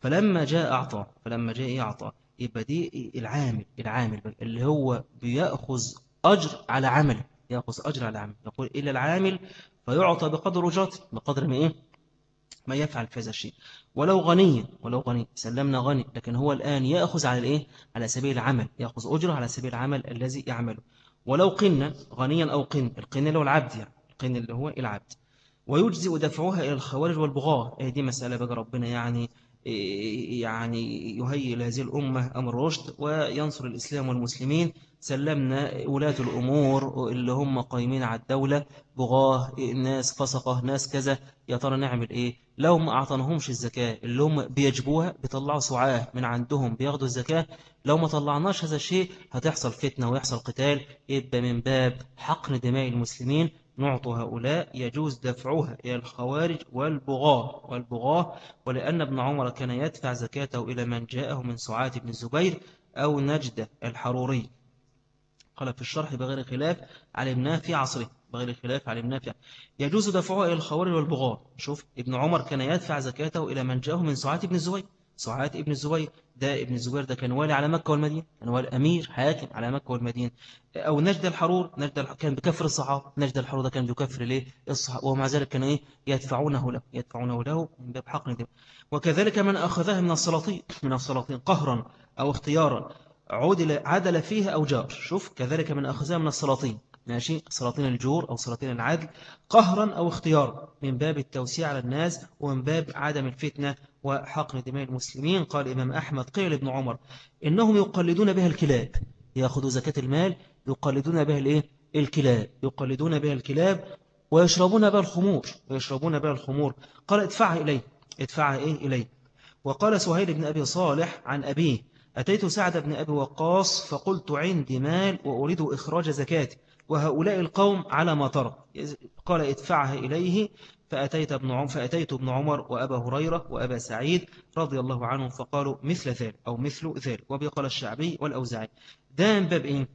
فلما جاء أعطى فلما جاء يعطى يبقى دي العامل العامل اللي هو بيأخذ أجر على عمل يأخذ أجر على عمل يقول إلا العامل فيعطى بقدر أجرته بقدر ما إيه؟ ما يفعل في هذا الشيء. ولو غني ولو غني سلمنا غني لكن هو الآن يأخذ على الإيه؟ على سبيل العمل يأخذ أجره على سبيل العمل الذي يعمله. ولو قن غنيا أو قن القن اللي هو العبد يعني القن اللي هو العبد. ويجزئ دفعها إلى الخوارج والبغاة. إيه دي مسألة بقى ربنا يعني يعني يهيئ لهذه الأمة أمر رشد وينصر الإسلام والمسلمين. سلمنا ولاة الأمور اللي هم قايمين على الدولة. بغاه ناس فسقة ناس كذا. يا ترى نعمل إيه؟ لو ما أعطناهمش الزكاة اللي هم بيجبوها بيطلعوا سعاة من عندهم بياخدوا الزكاة. لو ما طلعناش هذا الشيء هتحصل فتنة ويحصل قتال. يبقى من باب حقن دماء المسلمين. نعطي هؤلاء يجوز دفعها إلى الخوارج والبغاة والبغاة ولأن ابن عمر كان يدفع زكاته إلى من جاءه من سعات بن الزبير أو نجدة الحروري. قال في الشرح بغير خلاف علمناه في عصره بغير خلاف علمناه في يجوز دفعها إلى الخوارج والبغاة. شوف ابن عمر كان يدفع زكاته إلى من جاءه من سعات بن الزبير سعات ابن الزبير ده ابن الزبير ده كان والي على مكة والمدينة كان والي أمير حاكم على مكة والمدينة. أو نجد الحرور نجد كان بكفر الصحابة نجد الحرور ده كان بكفر ليه؟ الصحابة ومع ذلك كانوا إيه؟ يدفعونه له يدفعونه له من باب حق ندم وكذلك من أخذها من السلاطين من السلاطين قهرا أو اختيارا عدل عدل فيها أو جار. شوف كذلك من أخذها من السلاطين. ماشي؟ سلاطين الجور أو سلاطين العدل قهرا أو اختيارا من باب التوسيع على الناس ومن باب عدم الفتنة وحقن دماء المسلمين. قال إمام أحمد قيل ابن عمر إنهم يقلدون بها الكلاب. يأخذوا زكاة المال يقلدون بها الإيه؟ الكلاب يقلدون بها الكلاب ويشربون بها الخمور ويشربون بها الخمور. قال ادفعها إليه ادفعها إيه؟ إليه. وقال سهيل بن أبي صالح عن أبيه أتيت سعد بن أبي وقاص فقلت عندي مال وأريد إخراج زكاتي. وهؤلاء القوم على ما ترى. قال ادفعها إليه. فأتيت ابن عمر فأتيت ابن عمر وأبا هريرة وأبا سعيد رضي الله عنهم فقالوا مثل ذلك أو مثل ذلك. وبقال الشعبي والأوزاعي. ده من باب إيه؟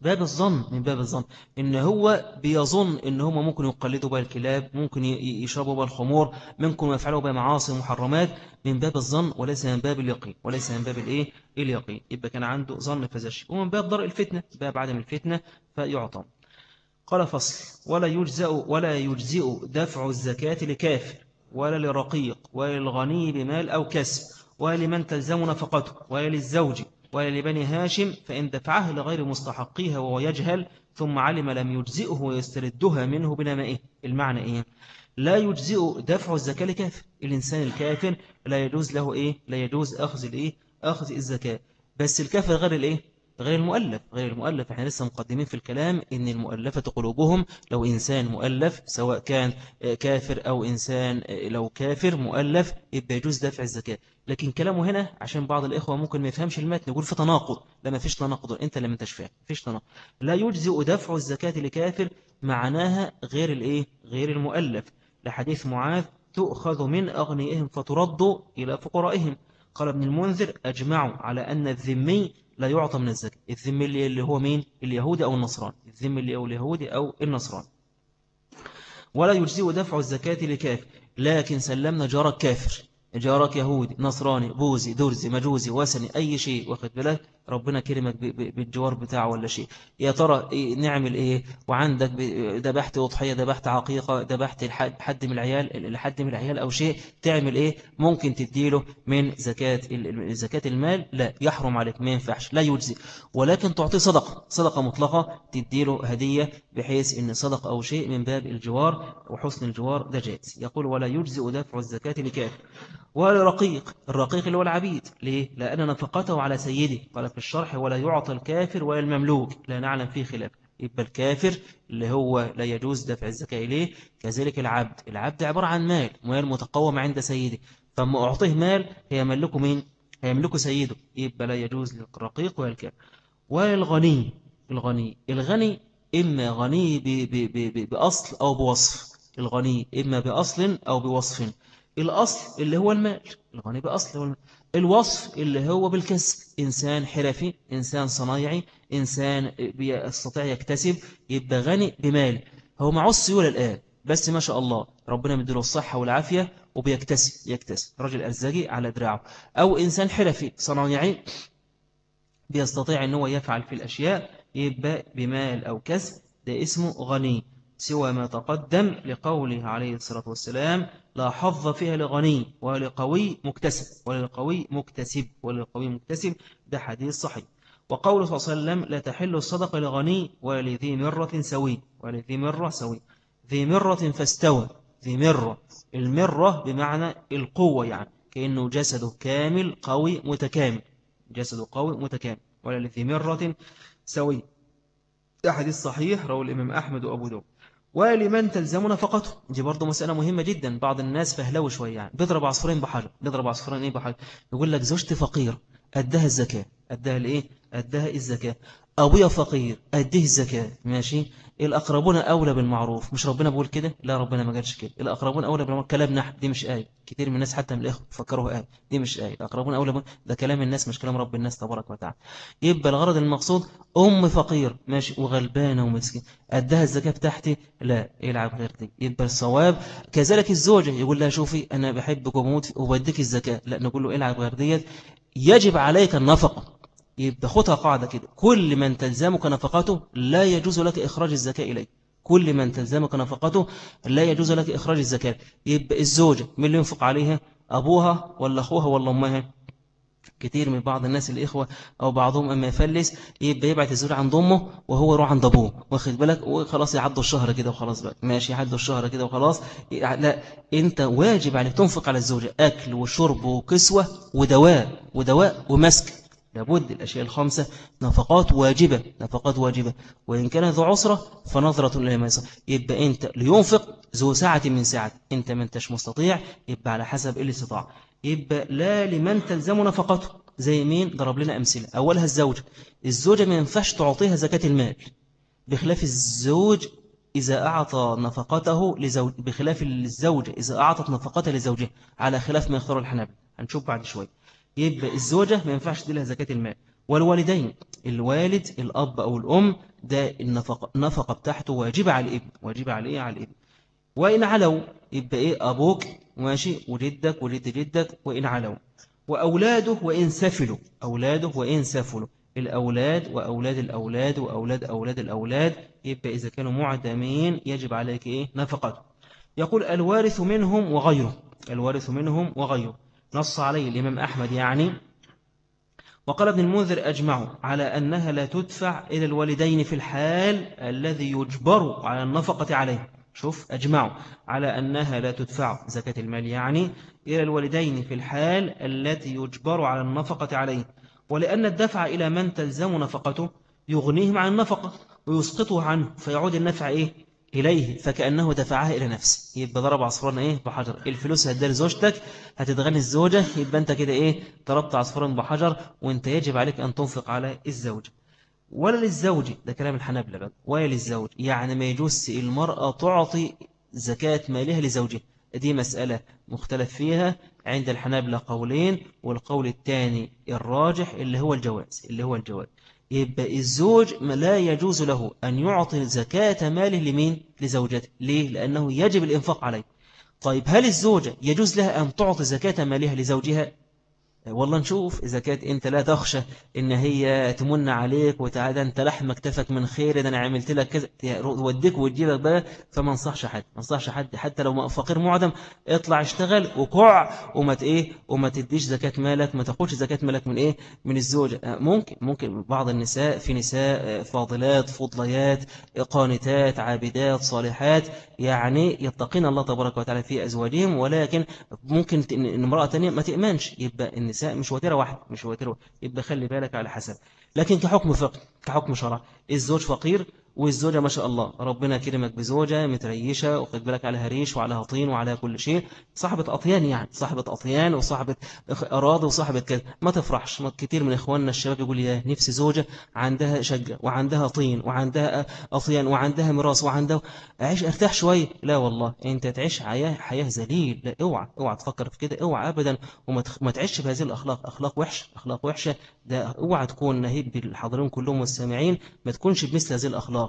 باب الظن من باب الظن. إن هو بيظن إن هم ممكن يقلدوا بها الكلاب ممكن يشربوا بها الخمور ممكن يفعلوا بها معاصي ومحرمات من باب الظن وليس من باب اليقين وليس من باب الإيه؟ اليقين. يبقى كان عنده ظن فزش ومن باب ضرء الفتنة باب عدم الفتنة فيعطى. قال فصل. ولا يجزئ ولا يجزئ دفع الزكاة لكافر ولا لرقيق ولا للغني بمال أو كسب ولا لمن تلزم نفقته ولا للزوج. ولا لبني هاشم فإن دفعه لغير مستحقيها وهو يجهل ثم علم لم يجزئه ويستردها منه بنمائه المعنى إيه؟ لا يجزئ دفع الزكاة لكافر الإنسان الكافر لا يجوز له إيه؟ لا يجوز أخذ الإيه؟ أخذ الزكاة بس الكافر غير الإيه؟ غير المؤلف غير المؤلف. إحنا لسه مقدمين في الكلام إن المؤلفة قلوبهم لو إنسان مؤلف سواء كان كافر أو إنسان لو كافر مؤلف يبقى يجوز دفع الزكاة. لكن كلامه هنا عشان بعض الإخوة ممكن ما يفهمش المتن يقول في تناقض. لا ما فيش تناقض. أنت لم أنتش فاهم. فيش تناقض. لا يجزئ دفع الزكاة لكافر معناها غير الإيه؟ غير المؤلف. لحديث معاذ تؤخذ من أغنيهم فترد إلى فقرائهم. قال ابن المنذر أجمعوا على أن الذمي لا يعطى من الزكاة. الذم اللي هو مين؟ اليهودي أو النصراني. الذم اللي هو اليهودي أو النصراني. ولا يجزئ دفع الزكاة لكافر. لكن سلمنا جارك كافر. جارك يهودي نصراني بوزي درزي مجوزي وثني أي شيء واخد بالك؟ ربنا كرمك بالجوار بتاعه ولا شيء. يا ترى نعمل إيه؟ وعندك ذبحت أضحية ذبحت عقيقة ذبحت حد من العيال لحد من العيال أو شيء تعمل إيه؟ ممكن تديله من زكاة زكاة المال. لا يحرم عليك ما ينفعش لا يجزي. ولكن تعطيه صدقة صدقة مطلقة تديله هدية بحيث إن صدق أو شيء من باب الجوار وحسن الجوار ده جائز. يقول ولا يجزي دفع الزكاة لكافر. ولرقيق الرقيق اللي هو العبيد. ليه؟ لأن نفقته على سيده. قال في الشرح ولا يعطى الكافر ولا المملوك. لا نعلم فيه خلاف. يبقى الكافر اللي هو لا يجوز دفع الزكاة إليه كذلك العبد. العبد عبارة عن مال مال متقوم عند سيده. فما أعطيه مال هيملكه مين؟ هيملكه سيده. يبقى لا يجوز للرقيق ولا الكافر. والغني الغني الغني إما غني بأصل أو بوصف. الغني إما بأصل أو بوصف. الأصل اللي هو المال. الغني بأصل هو المال. الوصف اللي هو بالكسب. إنسان حرفي إنسان صنايعي إنسان بيستطيع يكتسب يبقى غني بمال هو معه السيولة الآن. بس ما شاء الله ربنا مديله الصحة والعافية وبيكتسب يكتسب. رجل أرزاقي على دراعه. أو إنسان حرفي صنايعي بيستطيع أنه يفعل في الأشياء يبقى بمال أو كسب ده اسمه غني. سوى ما تقدم لقوله عليه الصلاة والسلام لا حظ فيها لغني ولقوي مكتسب وللقوي مكتسب وللقوي مكتسب. ده حديث صحيح. وقوله صلى الله عليه وسلم لا تحل الصدقة لغني ولذي مرة سوي ولذي مرة سوي. ذي مرة فاستوى. ذي مرة. المرة بمعنى القوة يعني كأنه جسده كامل قوي متكامل. جسده قوي متكامل. ولذي مرة سوي. ده حديث صحيح رواه الإمام أحمد وأبو داود. ولمن تلزم نفقته دي برضه مسألة مهمة جدا. بعض الناس فهلوا شوية يعني. بيضرب عصفورين بحجر بيضرب عصفورين إيه بحجر؟ يقول لك زوجتي فقير أدها الزكاة. أدها الايه أدها الزكاة. أبويا فقير أديه الزكاة. ماشي؟ الأقربون أولى بالمعروف. مش ربنا بيقول كده؟ لا ربنا ما قالش كده. الأقربون أولى بالمعروف. كلام نحن دي مش آية. كتير من الناس حتى من الإخوة فكروها آية. دي مش آية. الأقربون أولى ده كلام الناس مش كلام رب الناس تبارك وتعالى. يبقى الغرض المقصود أم فقير. ماشي؟ وغلبانة ومسكين أدها الزكاة بتاعتي؟ لا. يلعب غير دي. يبقى الصواب كذلك الزوجة. يقول لها شوفي أنا بحبك وموت وبديك الزكاة. لا نقول له إلعب غير ديت. يجب عليك النفقة. يبقى خدها قاعدة كده. كل من تلزمك نفقته لا يجوز لك إخراج الزكاة إليه. كل من تلزمك نفقته لا يجوز لك إخراج الزكاة. يبقى الزوجة من اللي ينفق عليها؟ أبوها ولا أخوها ولا أمها؟ كتير من بعض الناس الإخوة أو بعضهم أما يفلس يبقى يبعت الزوجة عند أمه وهو يروح عند أبوه. واخد بالك؟ وخلاص يعدوا الشهر كده وخلاص بقى. ماشي يعدوا الشهر كده وخلاص. لا أنت واجب عليك تنفق على الزوجة أكل وشرب وكسوة ودواء ودواء ومسك. لابد الأشياء الخمسة نفقات واجبة نفقات واجبة. وإن كان ذو عسرة فنظرة إلى يصح. يبقى أنت لينفق ذو ساعة من ساعة. أنت ما أنتش مستطيع يبقى على حسب الاستطاعة. يبقى لا لمن تلزم نفقته. زي مين؟ ضرب لنا أمثلة. أولها الزوجة الزوجة ما ينفعش تعطيها زكاة المال. بخلاف الزوج إذا أعطى نفقته لزوج بخلاف الزوجة إذا أعطت نفقتها لزوجها. على خلاف ما يختار الحنابل هنشوف بعد شوي. يبقى الزوجة ما ينفعش تديلها زكاة المال. والوالدين الوالد الأب أو الأم ده النفقة النفقة بتاعته واجبة على الابن. واجبة على إيه؟ على الابن. وإن علوا يبقى إيه؟ أبوك ماشي؟ وجدك وجد جدك وإن علوا. وأولاده وإن سفلوا. أولاده وإن سفلوا. الأولاد وأولاد الأولاد وأولاد أولاد الأولاد يبقى إذا كانوا معدمين يجب عليك إيه؟ نفقته. يقول الوارث منهم وغيره. الوارث منهم وغيره. نص عليه الإمام أحمد يعني. وقال ابن المنذر أجمعوا على أنها لا تدفع إلى الوالدين في الحال الذي يجبر على النفقة عليه. شوف أجمعوا على أنها لا تدفع زكاة المال يعني إلى الوالدين في الحال التي يجبر على النفقة عليه. ولأن الدفع إلى من تلزم نفقته يغنيهم عن النفقة ويسقطه عنه فيعود النفع إيه؟ إليه فكأنه دفعها إلى نفسه. يبقى ضرب عصفورا إيه؟ بحجر. الفلوس هتدار زوجتك هتتغني الزوجة يبقى أنت كده إيه؟ ضربت عصفورا بحجر وأنت يجب عليك أن تنفق على الزوجة ولا للزوج ده كلام الحنابلة بقى. ولا للزوج. يعني ما يجوز المرأة تعطي زكاة مالها لزوجها. دي مسألة مختلف فيها. عند الحنابلة قولين والقول الثاني الراجح اللي هو الجواز اللي هو الجواز. يبقى الزوج لا يجوز له أن يعطي زكاة ماله لمين؟ لزوجته ليه؟ لأنه يجب الإنفاق عليه طيب هل الزوجة يجوز لها أن تعطي زكاة مالها لزوجها؟ والله نشوف إذا كانت أنت لا تخشى إن هي تمن عليك وتعالى أنت لحم اكتفك من خير ده أنا عملت لك كذا توديك وتجيبك بقى فما انصحش حد ما انصحش حد حتى لو فقير معدم اطلع اشتغل وقع وما إيه وما تديش زكاة مالك ما تاخدش زكاة مالك من إيه من الزوجة ممكن ممكن بعض النساء في نساء فاضلات فضليات قانتات عابدات صالحات يعني يتقين الله تبارك وتعالى في أزواجهم ولكن ممكن إن امرأة تانية ما تأمنش يبقى النساء مش وتيرة واحدة مش وتيرة يبقى خلي بالك على حسب. لكن كحكم فقه كحكم شرع الزوج فقير والزوجة ما شاء الله ربنا كرمك بزوجة متريشة وخد بالك عليها ريش وعليها طين وعليها كل شيء. صاحبة أطيان يعني صاحبة أطيان وصاحبة أراضي وصاحبة كذا. ما تفرحش ما كتير من إخواننا الشباب يقول يا نفسي زوجة عندها شقة وعندها طين وعندها أطيان وعندها ميراث وعندها عيش ارتاح شوية لا والله أنت تعيش حياة حياة ذليل. لا أوعى أوعى تفكر في كده أوعى أبدا. وما تعيش بهذه الأخلاق. أخلاق وحشة أخلاق وحشة. ده أوعى تكون نهيب بالحاضرين كلهم والسامعين. ما تكونش بمثل هذه الأخلاق.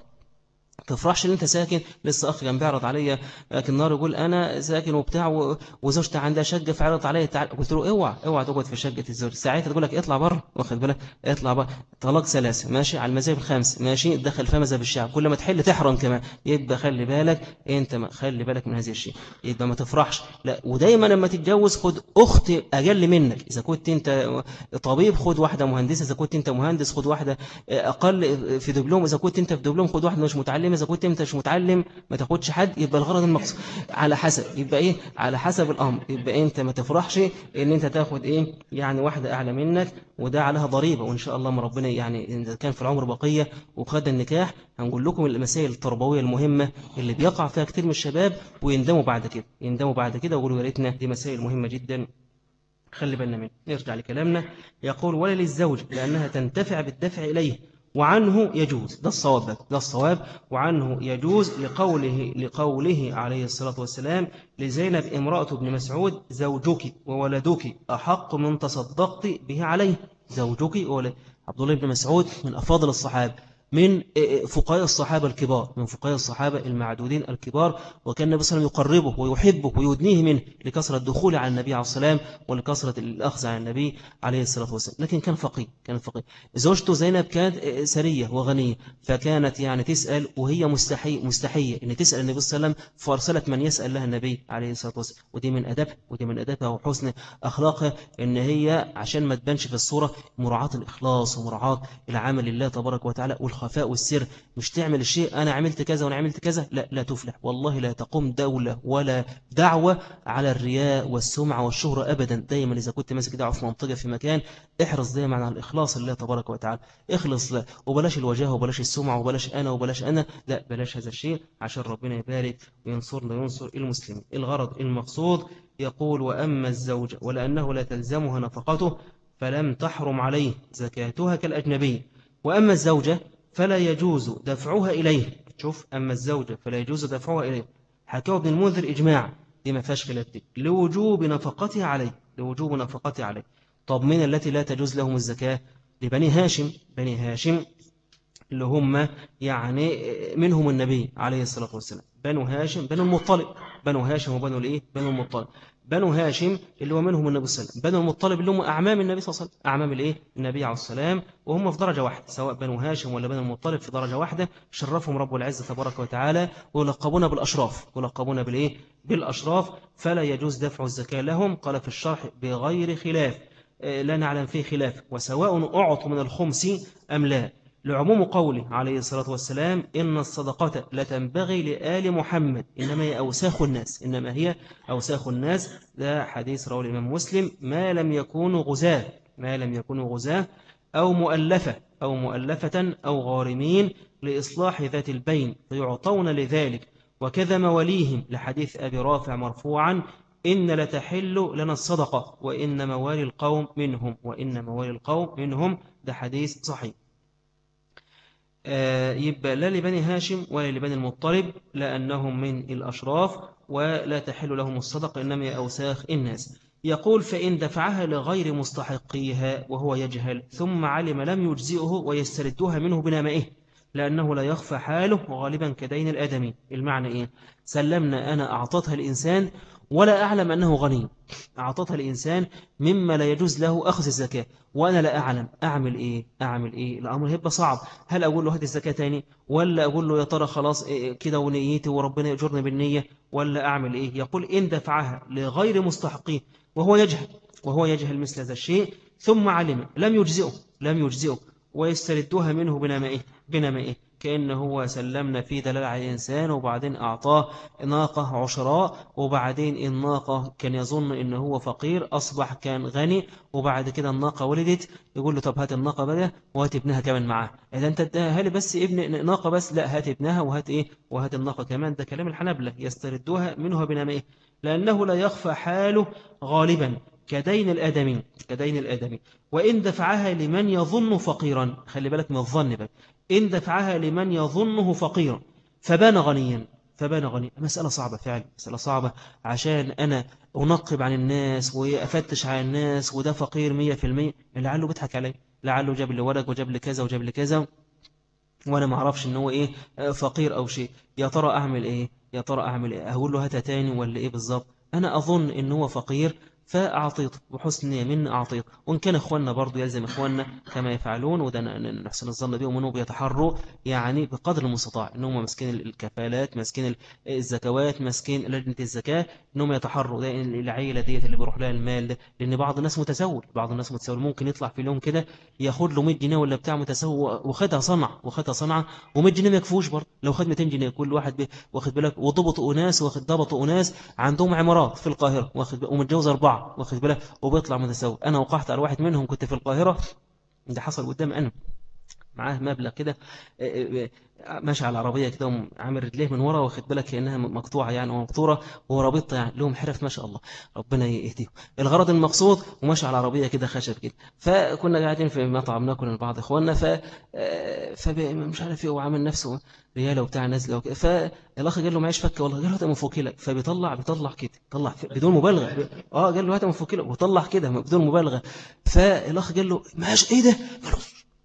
تفرحش إن أنت ساكن. لسه أخ كان بيعرض عليا لكن النهار يقول أنا ساكن وبتاع وزوجتي عندها شقة فعرضت عليا تعال. قلت له اوعى اوعى تقعد في شقة الزوج. ساعتها تقول لك اطلع بره. واخد بالك؟ اطلع بره. طلاق ثلاثة ماشي؟ على المذاهب الخمس ماشي؟ دخل في مذهب الشعب. كل ما تحل تحرم كمان. يبقى خلي بالك انت ما خلي بالك من هذا الشيء. يبقى ما تفرحش. لا. ودايما لما تتجوز خد اخت أقل منك. إذا كنت أنت طبيب خد واحدة مهندسة. إذا كنت أنت مهندس خد واحدة أقل في دبلوم. إذا كنت أنت في دبلوم خد واحدة. مش متعلمه إذا كنت أنت مش متعلم ما تاخدش حد يبقى الغرض المقصود على حسب يبقى إيه؟ على حسب الأمر يبقى أنت ما تفرحش إن أنت تاخد إيه؟ يعني واحدة أعلى منك وده عليها ضريبة وإن شاء الله ربنا يعني إذا كان في العمر بقية وخد النكاح هنقول لكم المسائل التربوية المهمة اللي بيقع فيها كتير من الشباب ويندموا بعد كده يندموا بعد كده ويقولوا يا ريتنا دي مسائل مهمة جدا. خلي بالنا منه نرجع لكلامنا. يقول ولا للزوج لأنها تنتفع بالدفع إليه وعنه يجوز. ده الصواب ده. الصواب. وعنه يجوز لقوله لقوله عليه الصلاة والسلام لزينب امرأة بن مسعود زوجك وولدك أحق من تصدقت به عليه زوجك وولد عبد الله بن مسعود من أفاضل الصحابة. من فقهاء الصحابة الكبار من فقهاء الصحابة المعدودين الكبار وكان النبي صلى الله عليه وسلم يقربه ويحبه ويدنيه منه لكثرة الدخول على النبي عليه السلام ولكثرة الأخذ على النبي عليه الصلاة والسلام. لكن كان فقيه كان فقيه. زوجته زينب كانت سرية وغنية فكانت يعني تسأل وهي مستحي مستحية إن تسأل النبي صلى الله عليه وسلم فأرسلت من يسأل لها النبي عليه الصلاة والسلام. ودي من أدبها ودي من أدبها وحسن أخلاقها إن هي عشان ما تبانش في الصورة مراعاة الإخلاص ومراعاة العمل لله تبارك وتعالى والخفاء والسر مش تعمل الشيء أنا عملت كذا وأنا عملت كذا. لا لا تفلح. والله لا تقوم دولة ولا دعوة على الرياء والسمعة والشهرة أبدا. دايما إذا كنت ماسك دعوة في منطقة في مكان احرص دايما على الإخلاص لله تبارك وتعالى. اخلص لا. وبلاش الوجاه وبلاش السمعة وبلاش أنا وبلاش أنا. لا بلاش هذا الشيء عشان ربنا يبارك وينصرنا وينصر المسلمين. الغرض المقصود يقول وأما الزوج ولأنه لا تلزمها نفقته فلم تحرم عليه زكاتها كالأجنبي. وأما الزوجة فلا يجوز دفعها إليه. شوف أما الزوجة فلا يجوز دفعها إليه. حكاه ابن المنذر إجماع دي ما فيهاش خلاف دي لوجوب نفقتها عليه لوجوب نفقتها عليه. طب من التي لا تجوز لهم الزكاة؟ لبني هاشم. بني هاشم اللي هم يعني منهم النبي عليه الصلاة والسلام. بنو هاشم بنو المطلب. بنو هاشم وبنو الإيه؟ بنو المطلب. بنو هاشم اللي هو منهم النبي صلى الله عليه وسلم. بنو المطلب اللي هم أعمام النبي صلى الله عليه وسلم. أعمام الإيه؟ النبي عليه السلام وهم في درجة واحدة سواء بنو هاشم ولا بنو المطلب في درجة واحدة. شرفهم رب العزة تبارك وتعالى ويلقبون بالأشراف ويلقبون بالإيه؟ بالأشراف. فلا يجوز دفع الزكاة لهم. قال في الشرح بغير خلاف. آه، لا نعلم فيه خلاف. وسواء أعطوا من الخمس أم لا. لعموم قوله عليه الصلاة والسلام إن الصدقة لا تنبغي لآل محمد إنما هي أوساخ الناس إنما هي أوساخ الناس. ده حديث رواه الإمام مسلم ما لم يكونوا غزاة ما لم يكونوا غزاة أو مؤلفة أو مؤلفة أو غارمين لإصلاح ذات البين فيعطون لذلك. وكذا مواليهم لحديث أبي رافع مرفوعا إن لتحل لنا الصدقة وإن موالي القوم منهم وإن موالي القوم منهم. ده حديث صحيح. يبقى لا لبني هاشم ولا لبني المطلب لأنهم من الأشراف ولا تحل لهم الصدقة إنما أوساخ الناس. يقول فإن دفعها لغير مستحقيها وهو يجهل ثم علم لم يجزئه ويستردها منه بنامئه لأنه لا يخفى حاله غالبا كدين الآدمي. المعنى إيه؟ سلمنا أنا أعطتها الإنسان ولا أعلم أنه غني. أعطتها الإنسان مما لا يجوز له أخذ الزكاة. وأنا لا أعلم. أعمل إيه؟ أعمل إيه؟ الأمر هيبقى صعب. هل أقول له هات الزكاة تاني؟ ولا أقول له يا ترى خلاص إيه كده ونيتي وربنا يجرني بالنية؟ ولا أعمل إيه؟ يقول إن دفعها لغير مستحقين وهو يجهل وهو يجهل مثل هذا الشيء. ثم علم. لم يجزئه. لم يجزئه. ويستردها منه بنمائه. بنمائه. كأنه هو سلمنا في دلال على الإنسان وبعدين أعطاه ناقة عشراء وبعدين الناقة كان يظن إنه هو فقير أصبح كان غني وبعد كده الناقة ولدت يقول له طب هات الناقة بقى وهات ابنها كمان معاه. إذا أنت هل بس ابن ناقة بس؟ لا هات ابنها وهات إيه؟ وهات الناقة كمان. ده كلام الحنبلة يستردوها منه بنامئه لأنه لا يخفى حاله غالبا كدين الآدمي كدين الآدمي. وإن دفعها لمن يظن فقيرا. خلي بالك من الظن بقى. إن دفعها لمن يظنه فقيرا. فبان غنيا. فبان غنيا. مسألة صعبة فعلا. مسألة صعبة. عشان أنا أنقب عن الناس وأفتش عن الناس وده فقير مية في المية. لعله بيضحك علي. لعله جاب لي ورق وجاب لي كذا وجاب لي كذا. وأنا ما أعرفش إن هو إيه فقير أو شيء. يا ترى أعمل إيه؟ يا ترى أعمل إيه؟ أقول له هات تاني ولا إيه بالظبط؟ أنا أظن إن هو فقير. فأعطيته بحسن من أعطيته وإن كان إخواننا برضو يلزم إخواننا كما يفعلون وده نحسن الظن بهم أنهم بيتحروا يعني بقدر المستطاع. أنهم مسكين الكفالات مسكين الزكوات مسكين لجنة الزكاة أنهم يتحروا. ده العيلة ديت اللي بيروح لها المال لأن بعض الناس متسول بعض الناس متسول. ممكن يطلع في اليوم كده ياخد له 100 جنيه ولا بتاع متسول وخدها صنع وخدها صنعة و100 جنيه ما يكفوش برضه. لو خد 200 جنيه كل واحد واخد بالك وضبطوا أناس واخد ضبطوا أناس عندهم عمارات في القاهرة واخد ومتجوز أربعة. واخد بالك؟ وبيطلع متساوي أنا وقعت على واحد منهم كنت في القاهرة. ده حصل قدامي أنا. معاه مبلغ كده ماشي على العربية كده وعامل رجليه من ورا واخد بالك؟ كأنها مقطوعة يعني أو مقطورة. ورابطة يعني لهم حرف ما شاء الله. ربنا يهديهم. الغرض المقصود وماشي على العربية كده خشب كده. فكنا قاعدين في مطعم ناكل من بعض إخواننا ف فمش عارف إيه وعامل نفسه. رياله وبتاع نازله وكده فالأخ قال له معيش فكة والله قال له هات من لك فبيطلع بيطلع كده طلع بدون مبالغة. آه قال له هات من لك وطلع كده بدون مبالغة. فالأخ قال له معاش إيه ده؟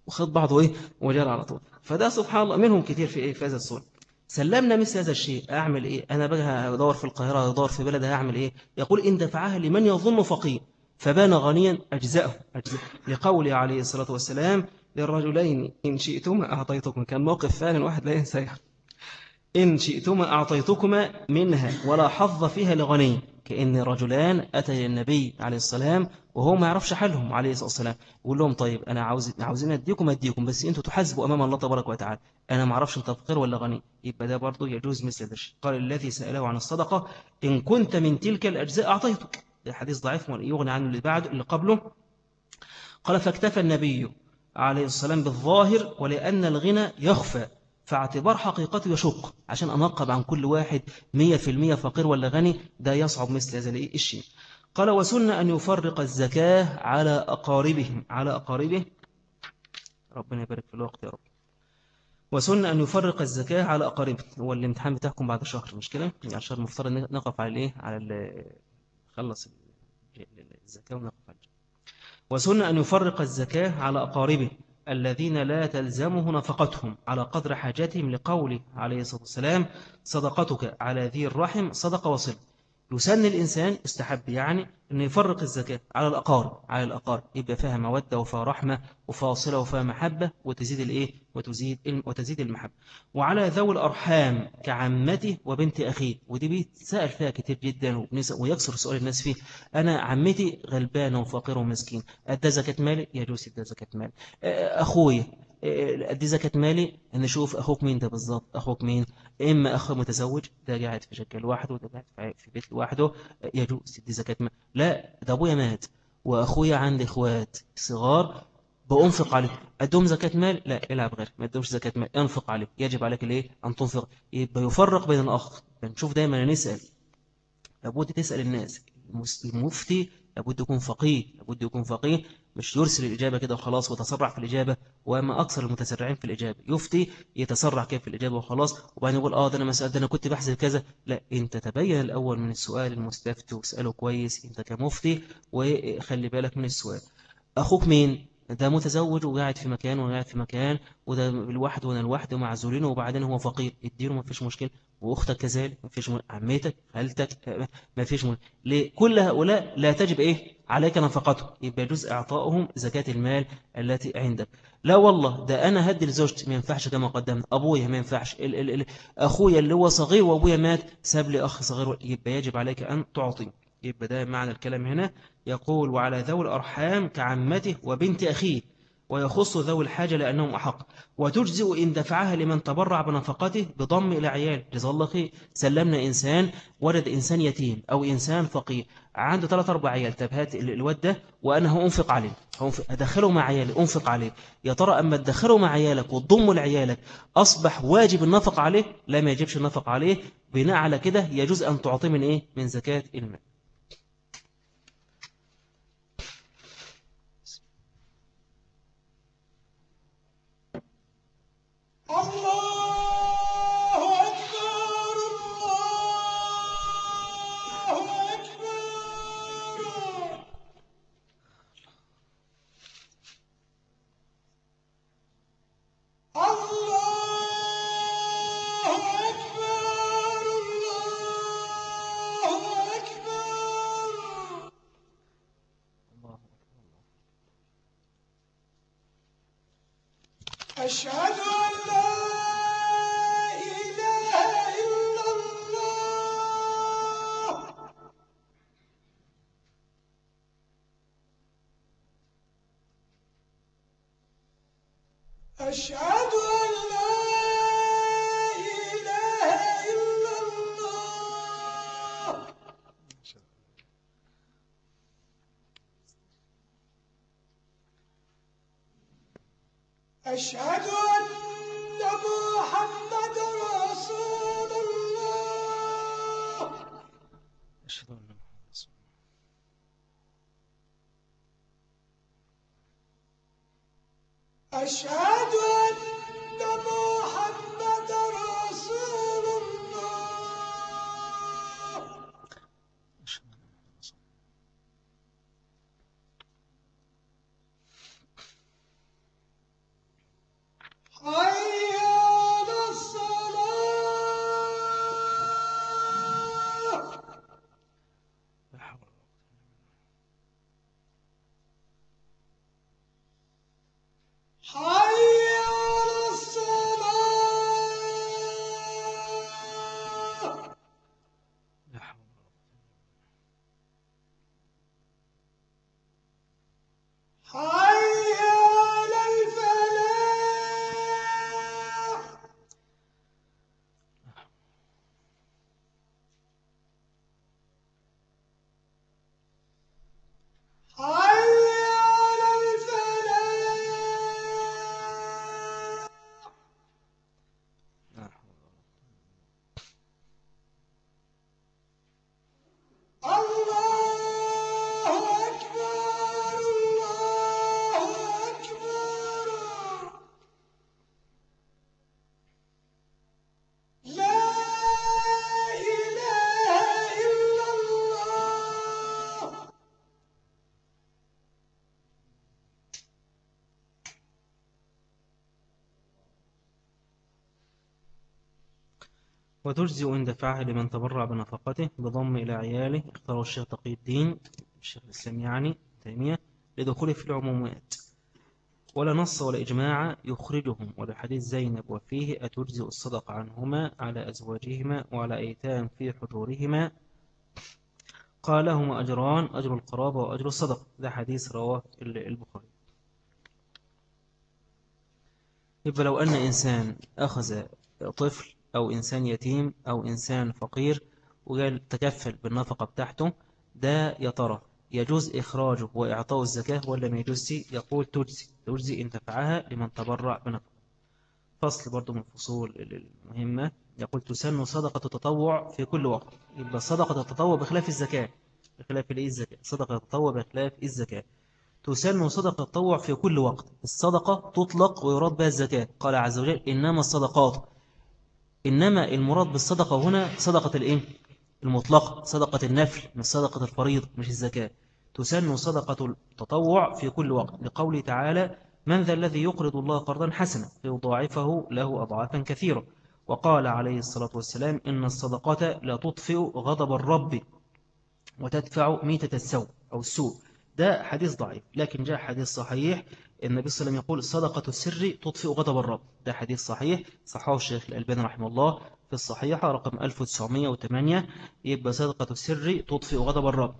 وخد بعضه إيه؟ وجرى على طول. فده سبحان الله منهم كتير في إيه؟ في هذا الصورة سلمنا مثل هذا الشيء. أعمل إيه؟ أنا بقى أدور في القاهرة أدور في بلدها أعمل إيه؟ يقول إن دفعها لمن يظن فقير. فبان غنيا أجزاءه أجزاء لقوله عليه الصلاة والسلام للرجلين إن شئتما أعطيتكم كان موقف فعلا واحد لا ينسى إن شئتما أعطيتكما منها ولا حظ فيها لغني. كأن رجلان أتى النبي عليه السلام وهو ما يعرفش حالهم عليه الصلاة والسلام. يقول لهم طيب أنا عاوز عاوزين أديكم أديكم بس أنتوا تحاسبوا أمام الله تبارك وتعالى. أنا ما أعرفش أنت فقير ولا غني. يبقى ده برضه يجوز مثل ده. قال الذي سأله عن الصدقة إن كنت من تلك الأجزاء أعطيتك. الحديث ضعيف يغني عنه اللي بعد اللي قبله. قال فاكتفى النبي عليه السلام بالظاهر ولأن الغنى يخفى فاعتبار حقيقته يشق. عشان أنقب عن كل واحد مية في المية فقير ولا غني ده يصعب مثل هذا الشيء قال وسن أن يفرق الزكاة على أقاربهم على أقاربه. ربنا يبارك في الوقت يا رب. وسن أن يفرق الزكاة على أقاربه. هو الامتحان بتاعكم بعد شهر مش كده؟ يعني شهر المفترض نقف على الايه على خلص الزكاة ونقف على وسن أن يفرق الزكاة على أقاربه الذين لا تلزمه نفقتهم على قدر حاجتهم لقوله عليه الصلاة والسلام صدقتك على ذي الرحم صدقة وصل. يسن الإنسان استحب يعني أن يفرق الزكاة على الأقارب على الأقارب. يبقى فيها مودة وفيها رحمة وفيها صلة وفيها محبة وتزيد الإيه؟ وتزيد وتزيد المحبة. وعلى ذوي الأرحام كعمته وبنت أخيه. ودي بيتسأل فيها كتير جدا ويكسر سؤال الناس فيه. أنا عمتي غلبانة وفقيرة ومسكين أدى زكاة مالي؟ يجوز أدى زكاة مالي. أخويا أدي زكاة مالي نشوف أخوك مين ده بالظبط أخوك مين؟ إما أخ متزوج ده قاعد في شقة لوحده ده قاعد في بيت لوحده يجوز تدي زكاة مالي. لا ده أبويا مات وأخويا عندي إخوات صغار بأنفق عليه أدوم زكاة مال لا العب غير ما أدومش زكاة مال أنفق عليه يجب عليك الإيه أن تنفق. يبقى يفرق بين الأخ. نشوف دايما نسأل لابد تسأل الناس. المفتي لابد يكون فقيه لابد يكون فقيه. مش يرسل الإجابة كده وخلاص وتسرع في الإجابة وما أكثر المتسرعين في الإجابة. يفتي يتسرع كيف في الإجابة وخلاص وبعدين يقول آه ده أنا مسألة ده أنا كنت بحسب كذا. لا أنت تبين الأول من السؤال المستفتي واسأله كويس أنت كمفتي وخلي بالك من السؤال. أخوك مين؟ ده متزوج وقاعد في مكان وقاعد في مكان وده الواحد وأنا الواحد ومعزولين وبعدين هو فقير. اديله ما فيش مشكلة. واختك كذلك ما فيش عمتك خالتك ما فيش مشكلة. ليه؟ كل هؤلاء لا تجب إيه؟ عليك نفقته يبقى جزء إعطائهم زكاة المال التي عندك. لا والله ده أنا هدي لزوجتي. ما ينفعش كما قدمت. أبويا ما ينفعش. ال ال ال أخويا اللي هو صغير وأبويا مات ساب لي أخ صغير. يبقى يجب عليك أن تعطي. يبقى ده معنى الكلام هنا. يقول وعلى ذوي الأرحام كعمته وبنت أخيه ويخص ذوي الحاجة لأنهم أحق. وتجزئ إن دفعها لمن تبرع بنفقته بضم إلى عيال. جزا الله خير. سلمنا إنسان ولد إنسان يتيم أو إنسان فقير. عنده ثلاث أربع عيال. طب هات الواد ده وأنا هأنفق عليه. أدخله مع عيالي أنفق عليه. يا ترى أما تدخله مع عيالك وتضمه لعيالك أصبح واجب النفق عليه؟ لا ما يجبش النفق عليه. بناء على كده يجوز أن تعطيه من إيه؟ من زكاة المال. حي وتجزئ إن دفعها لمن تبرع بنفقته بضم إلى عياله. اختاره الشيخ تقي الدين الشيخ الإسلام يعني تيمية لدخوله في العمومات. ولا نص ولا إجماع يخرجهم ولحديث زينب وفيه أتجزئ الصدق عنهما على أزواجهما وعلى أيتام في حجورهما قال لهما أجران أجر القرابة وأجر الصدق. ده حديث رواه البخاري. يبقى لو أن إنسان أخذ طفل أو إنسان يتيم أو إنسان فقير وقال تكفل بالنفقة بتاعته. ده يا ترى يجوز إخراجه وإعطاء الزكاة ولا ما يجوز؟ يقول تجزي تجزي إن دفعها لمن تبرع بنفقة. فصل برضو من فصول المهمة. يقول تسن صدقة التطوع في كل وقت. يبقى صدقة التطوع بخلاف الزكاة. بخلاف الزكاة. صدقة التطوع بخلاف الزكاة. تسن صدقة التطوع في كل وقت. الصدقة تطلق ويراد بها الزكاة. قال عز وجل إنما الصدقات إنما المراد بالصدقة هنا صدقة الإيه؟ المطلقة صدقة النفل مش صدقة الفريض مش الزكاة. تسن صدقة التطوع في كل وقت لقوله تعالى من ذا الذي يقرض الله قرضا حسنا فيضاعفه له أضعافا كثيرة وقال عليه الصلاة والسلام إن الصدقات لا تطفئ غضب الرب وتدفع ميتة السوء أو السوء ده حديث ضعيف لكن جاء حديث صحيح النبي صلى الله عليه وسلم يقول صدقة السر تطفئ غضب الرب. ده حديث صحيح. صححه الشيخ الألباني رحمه الله في الصحيحة رقم 1908 يبقى صدقة السر تطفئ غضب الرب.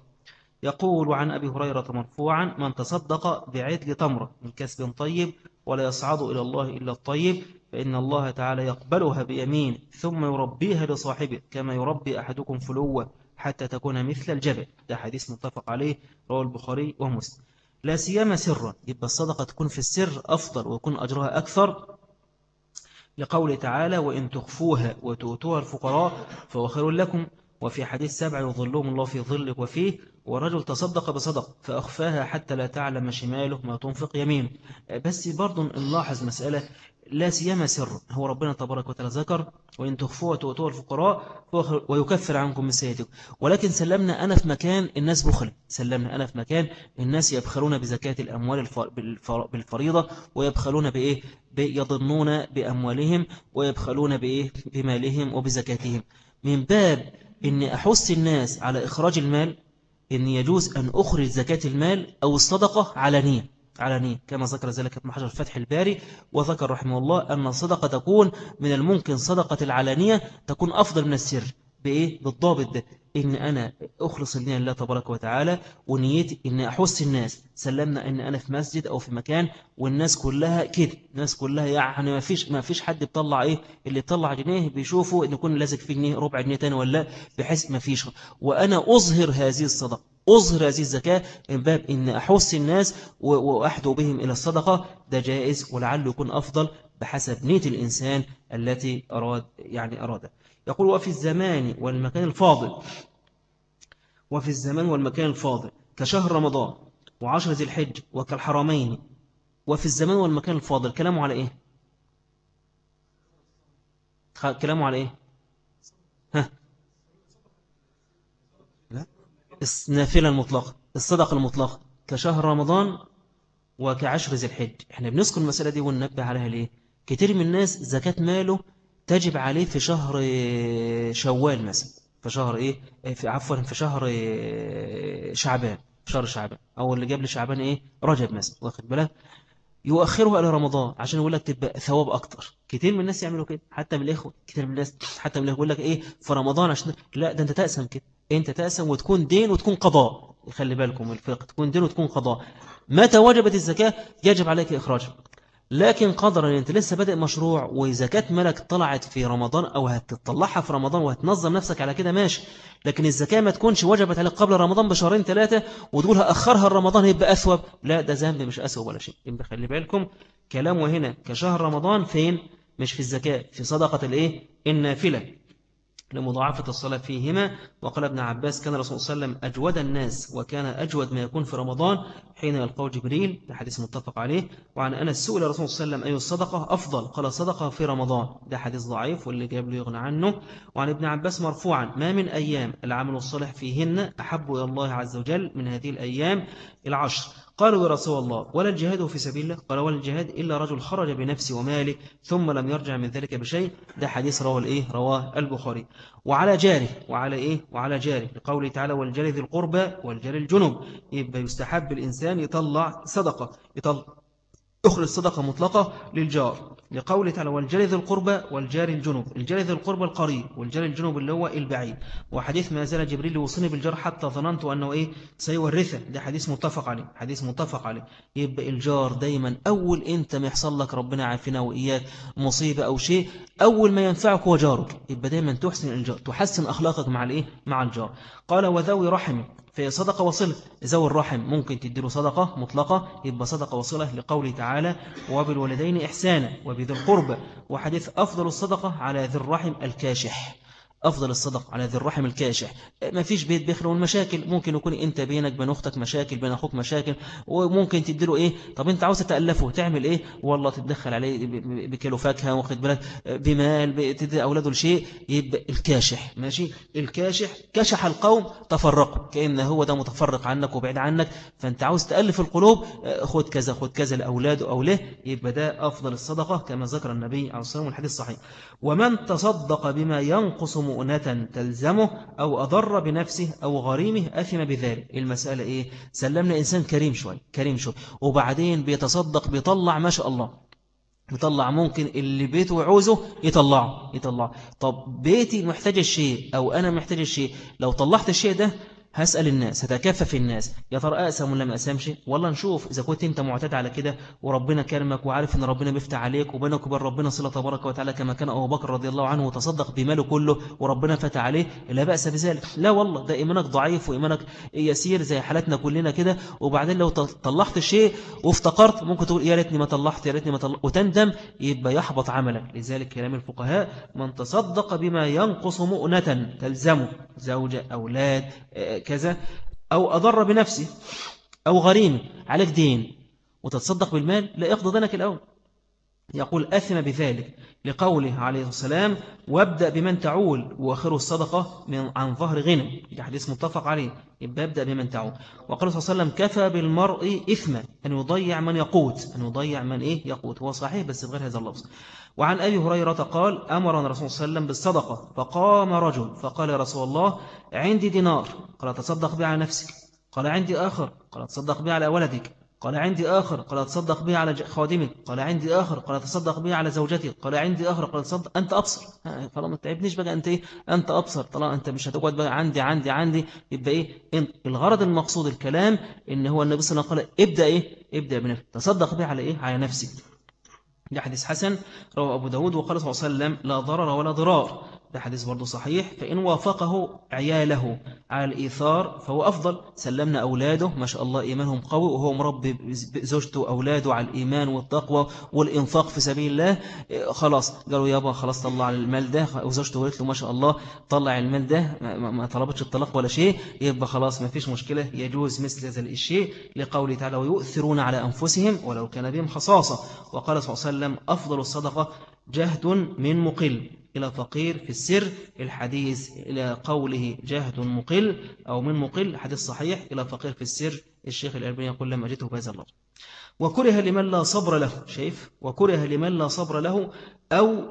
يقول عن أبي هريرة مرفوعا من تصدق بعدل تمرة من كسب طيب ولا يصعد إلى الله إلا الطيب فإن الله تعالى يقبلها بيمين ثم يربيها لصاحبه كما يربي أحدكم فلوة حتى تكون مثل الجبل. ده حديث متفق عليه رواه البخاري ومسلم. لا سيما سرا يبقى الصدقة تكون في السر أفضل ويكون أجرها أكثر لقول تعالى وإن تخفوها وتؤتوها الفقراء فهو خير لكم. وفي حديث سبع يظلهم الله في ظلك وفيه ورجل تصدق بصدق فأخفاها حتى لا تعلم شماله ما تنفق يمينه بس برضو نلاحظ مسألة لا سيما سر. هو ربنا تبارك وتعالى ذكر وإن تخفوها وتؤتوها الفقراء ويكفر عنكم من سيئتكم ولكن سلمنا أنا في مكان الناس بخل. سلمنا أنا في مكان الناس يبخلون بزكاة الأموال بالفريضة ويبخلون بإيه؟ يظنون بأموالهم ويبخلون بإيه؟ بمالهم وبزكاتهم. من باب أن أحث الناس على إخراج المال أن يجوز أن أخرج زكاة المال أو الصدقة علانية علانية كما ذكر ذلك ابن حجر فتح الباري وذكر رحمه الله أن الصدقة تكون من الممكن صدقة العلانية تكون أفضل من السر. بإيه؟ بالضابط ده إن أنا أخلص النية لله تبارك وتعالى ونيتي إن أحس الناس. سلمنا إن أنا في مسجد أو في مكان والناس كلها كده الناس كلها يعني ما فيش ما فيش حد بيطلع إيه؟ اللي يطلع جنيه بيشوفوا إن يكون لازق في جنيه ربع جنيه تاني ولا بحيث ما فيش. وأنا أظهر هذه الصدقة. أظهر هذه الزكاة من باب إن أحس الناس وأحدو بهم إلى الصدقة. ده جائز ولعله يكون أفضل بحسب نية الإنسان التي أراد يعني أراد يقول وفي الزمان والمكان الفاضل. وفي الزمان والمكان الفاضل. كشهر رمضان وعشر ذي الحج وكالحرمين. وفي الزمان والمكان الفاضل كلامه على إيه؟ كلامه على إيه ها لا النافلة المطلقة الصدقة المطلقة. كشهر رمضان وكعشر ذي الحج. إحنا بنذكر المسألة دي وننبه عليها ليه؟ كتير من الناس زكاة ماله تجب عليه في شهر شوال مثلا. في شهر إيه؟ في عفوا في شهر شعبان. في شهر شعبان. أو اللي جاب لشعبان إيه؟ رجب مثلا. واخد بالك يؤخره إلى رمضان عشان يقول لك تبقى ثواب أكتر. كتير من الناس يعملوا كده. حتى من الإخوة. كتير من الناس حتى من الإخوة يقول لك إيه؟ في رمضان عشان لا ده أنت تقسم كده. أنت تقسم وتكون دين وتكون قضاء. خلي بالكم الفقه تكون دين وتكون قضاء. متى وجبت الزكاة؟ يجب عليك اخراجها لكن قدرا ان أنت لسه بادئ مشروع وزكاة ملك طلعت في رمضان أو هتطلعها في رمضان وهتنظم نفسك على كده ماشي. لكن الزكاة ما تكونش وجبت عليك قبل رمضان بشهرين ثلاثة وتقولها اخرها رمضان هيبقى اثوب لا ده ذنب مش اثوب ولا شيء. يبقى خلي بالكم كلامه هنا كشهر رمضان فين؟ مش في الزكاة في صدقة الإيه؟ النافلة. لمضاعفة الصلاة فيهما. وقال ابن عباس كان رسول الله صلى الله عليه وسلم أجود الناس وكان أجود ما يكون في رمضان حين يلقوا جبريل. ده حديث متفق عليه. وعن أنا سئل رسول الله صلى الله عليه وسلم أي الصدقة أفضل؟ قال صدقة في رمضان. ده حديث ضعيف واللي جاب له يغنى عنه. وعن ابن عباس مرفوعا ما من أيام العمل الصالح فيهن أحب إلى الله عز وجل من هذه الأيام؟ العشر. قالوا يا رسول الله ولا الجهاد في سبيل الله؟ قال ولا الجهاد إلا رجل خرج بنفسه وماله ثم لم يرجع من ذلك بشيء. ده حديث رواه الإيه رواه البخاري. وعلى جاره وعلى إيه؟ وعلى جاره. لقوله تعالى والجار ذي القربى والجار الجنب يبقى يستحب الإنسان يطلع صدقة يطلع أخرج صدقة مطلقة للجار. لقوله تعالى والجار ذي القربى والجار الجنوب الجار ذي القربى القريب والجار الجنوب اللي هو البعيد. وحديث ما زال جبريل يوصيني بالجار حتى ظننت أنه إيه؟ سيورثه. ده حديث متفق عليه حديث متفق عليه. يبقى الجار دايما أول أنت ما يحصل لك ربنا عافنا وإياك مصيبة أو شيء أول ما ينفعك هو جارك. يبقى دايما تحسن الجار تحسن أخلاقك مع الإيه؟ مع الجار. قال وذوي رحمه. في صدقة وصلة. ذوي الرحم ممكن تديله صدقة مطلقة يبقى صدقة وصلة لقوله تعالى وبالولدين إحسانا وبذي القربة وحديث أفضل الصدقة على ذي الرحم الكاشح. أفضل الصدق على ذي الرحم الكاشح. ما فيش بيت بيخلو المشاكل ممكن يكون أنت بينك بين أختك مشاكل بين أخوك مشاكل وممكن تديله إيه؟ طب أنت عاوز تألفه تعمل إيه؟ والله تتدخل عليه بكيلو فاكهة واخد بالك؟ بمال تدي أولاده لشيء يبقى الكاشح. ماشي؟ الكاشح كشح القوم تفرقوا. كأن هو ده متفرق عنك وبعيد عنك. فأنت عاوز تألف القلوب خد كذا خد كذا لأولاده أو له يبقى ده أفضل الصدقة كما ذكر النبي عليه الصلاة والسلام الحديث الصحيح. ومن تصدق بما ينقص مؤنة تلزمه أو أضر بنفسه أو غريمه أثم بذلك. المسألة إيه؟ سلمنا إنسان كريم شوي كريم شوي. وبعدين بيتصدق بيطلع ما شاء الله. يطلع ممكن اللي بيته عوزه يطلعه يطلع طب بيتي محتاج الشيء أو أنا محتاج الشيء لو طلعت الشيء ده هسأل الناس هتكفف الناس. يا ترى أقسم ولا ما أقسمش؟ والله نشوف إذا كنت أنت معتاد على كده وربنا كرمك وعارف أن ربنا بيفتح عليك وبينك وبين ربنا صلة تبارك وتعالى كما كان أبو بكر رضي الله عنه وتصدق بماله كله وربنا فتح عليه لا بأس بذلك. لا والله ده إيمانك ضعيف وإيمانك يسير زي حالتنا كلنا كده. وبعدين لو طلعت الشيء وافتقرت ممكن تقول يا ريتني ما طلعت يا ريتني ما طلعت وتندم يبقى يحبط عملك. لذلك كلام الفقهاء من تصدق بما ينقص مؤنة تلزمه. زوجة أولاد كذا أو أضر بنفسه أو غريم عليك دين وتتصدق بالمال لا يقضي دينك الأول. يقول أثم بذلك لقوله عليه السلام وابدأ بمن تعول وآخر الصدقة من عن ظهر غنى. ده حديث متفق عليه. يبقى ابدأ بمن تعول. وقال صلى الله عليه وسلم كفى بالمرء إثما أن يضيع من يقوت أن يضيع من إيه؟ يقوت. هو صحيح بس بغير هذا اللفظ. وعن أبي هريرة قال أمرنا رسول الله صلى الله عليه وسلم بالصدقة فقام رجل فقال يا رسول الله عندي دينار. قال تصدق به على نفسك قال عندي آخر. قال تصدق به على ولدك. قال عندي آخر. قال تصدق به على خادمك قال عندي آخر. قال تصدق به على زوجتك قال عندي آخر. قال تصدق أنت أبصر. طالما ما تعبنيش بقى أنت إيه؟ أنت أبصر. طالما أنت مش هتقعد بقى عندي عندي عندي يبقى إيه؟ الغرض المقصود الكلام إن هو النبي صلى الله عليه وسلم قال ابدأ إيه؟ ابدأ بنفسك. تصدق به على إيه؟ على نفسك. ده حديث حسن رواه أبو داود وقال صلى الله عليه وسلم لا ضرر ولا ضرار. ده حديث برضه صحيح. فإن وافقه عياله على الإيثار فهو أفضل. سلمنا أولاده ما شاء الله إيمانهم قوي وهو مربي زوجته وأولاده على الإيمان والتقوى والإنفاق في سبيل الله. خلاص قالوا يابا خلاص طلع المال ده. وزوجته قالت له ما شاء الله طلع المال ده ما طلبتش الطلاق ولا شيء. يبقى خلاص ما فيش مشكلة يجوز مثل هذا الشيء لقوله تعالى ويؤثرون على أنفسهم ولو كان بهم خصاصة. وقال صلى الله عليه وسلم أفضل الصدقة جهد من مقل. إلى فقير في السر الحديث إلى قوله جهد مقل أو من مقل حديث صحيح إلى فقير في السر الشيخ الألباني يقول لما جئته بهذا اللفظ. وكره لمن لا صبر له شايف؟ وكره لمن لا صبر له أو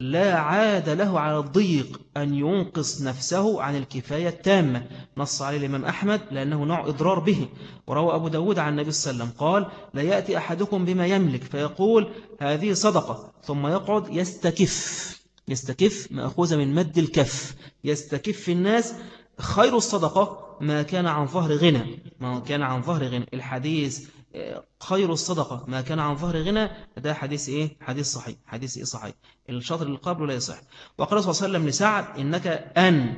لا عاد له على الضيق أن ينقص نفسه عن الكفاية التامة. نص عليه الإمام أحمد لأنه نوع إضرار به. وروى أبو داود عن النبي صلى الله عليه وسلم قال لا يأتي أحدكم بما يملك فيقول هذه صدقة ثم يقعد يستكف. يستكف مأخوذة من مد الكف. يستكف الناس خير الصدقة ما كان عن ظهر غنى. ما كان عن ظهر غنى. الحديث خير الصدقة ما كان عن ظهر غنى. ده حديث إيه؟ حديث صحيح. حديث إيه صحيح؟ الشاطر اللي قبله لا يصح. وقال صلى الله عليه وسلم لسعد إنك أن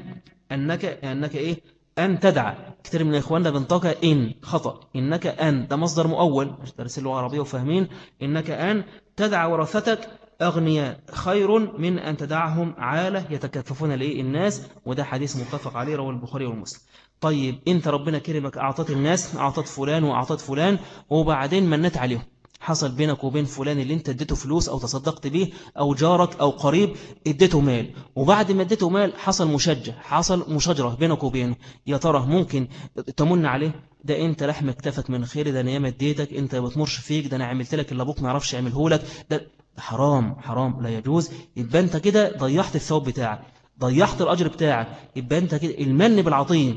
أنك أنك إيه؟ أن تدعى كثير من إخواننا بنطقها إن خطأ. إنك أن. ده مصدر مؤول. مش درس اللغة العربية وفاهمين. إنك أن تدعى ورثتك أغنياء خير من أن تدعهم عالة يتكففون لإيه؟ الناس وده حديث متفق عليه رواه البخاري ومسلم. طيب أنت ربنا كرمك أعطت الناس أعطت فلان وأعطت فلان وبعدين منت عليهم. حصل بينك وبين فلان اللي انت اديته فلوس أو تصدقت به أو جارك أو قريب اديته مال. وبعد ما اديته مال حصل مشجع حصل مشاجرة بينك وبينه. يا ترى ممكن تمن عليه؟ ده إنت لحم اكتفك من خير ده أنا ياما اديتك انت بتمرش فيك ده أنا عملت لك اللي أبوك ما يعرفش يعمله لك. ده حرام حرام لا يجوز. يبقى انت كده ضيعت الثواب بتاعك ضيعت الأجر بتاعك. يبقى انت كده المن بالعطيه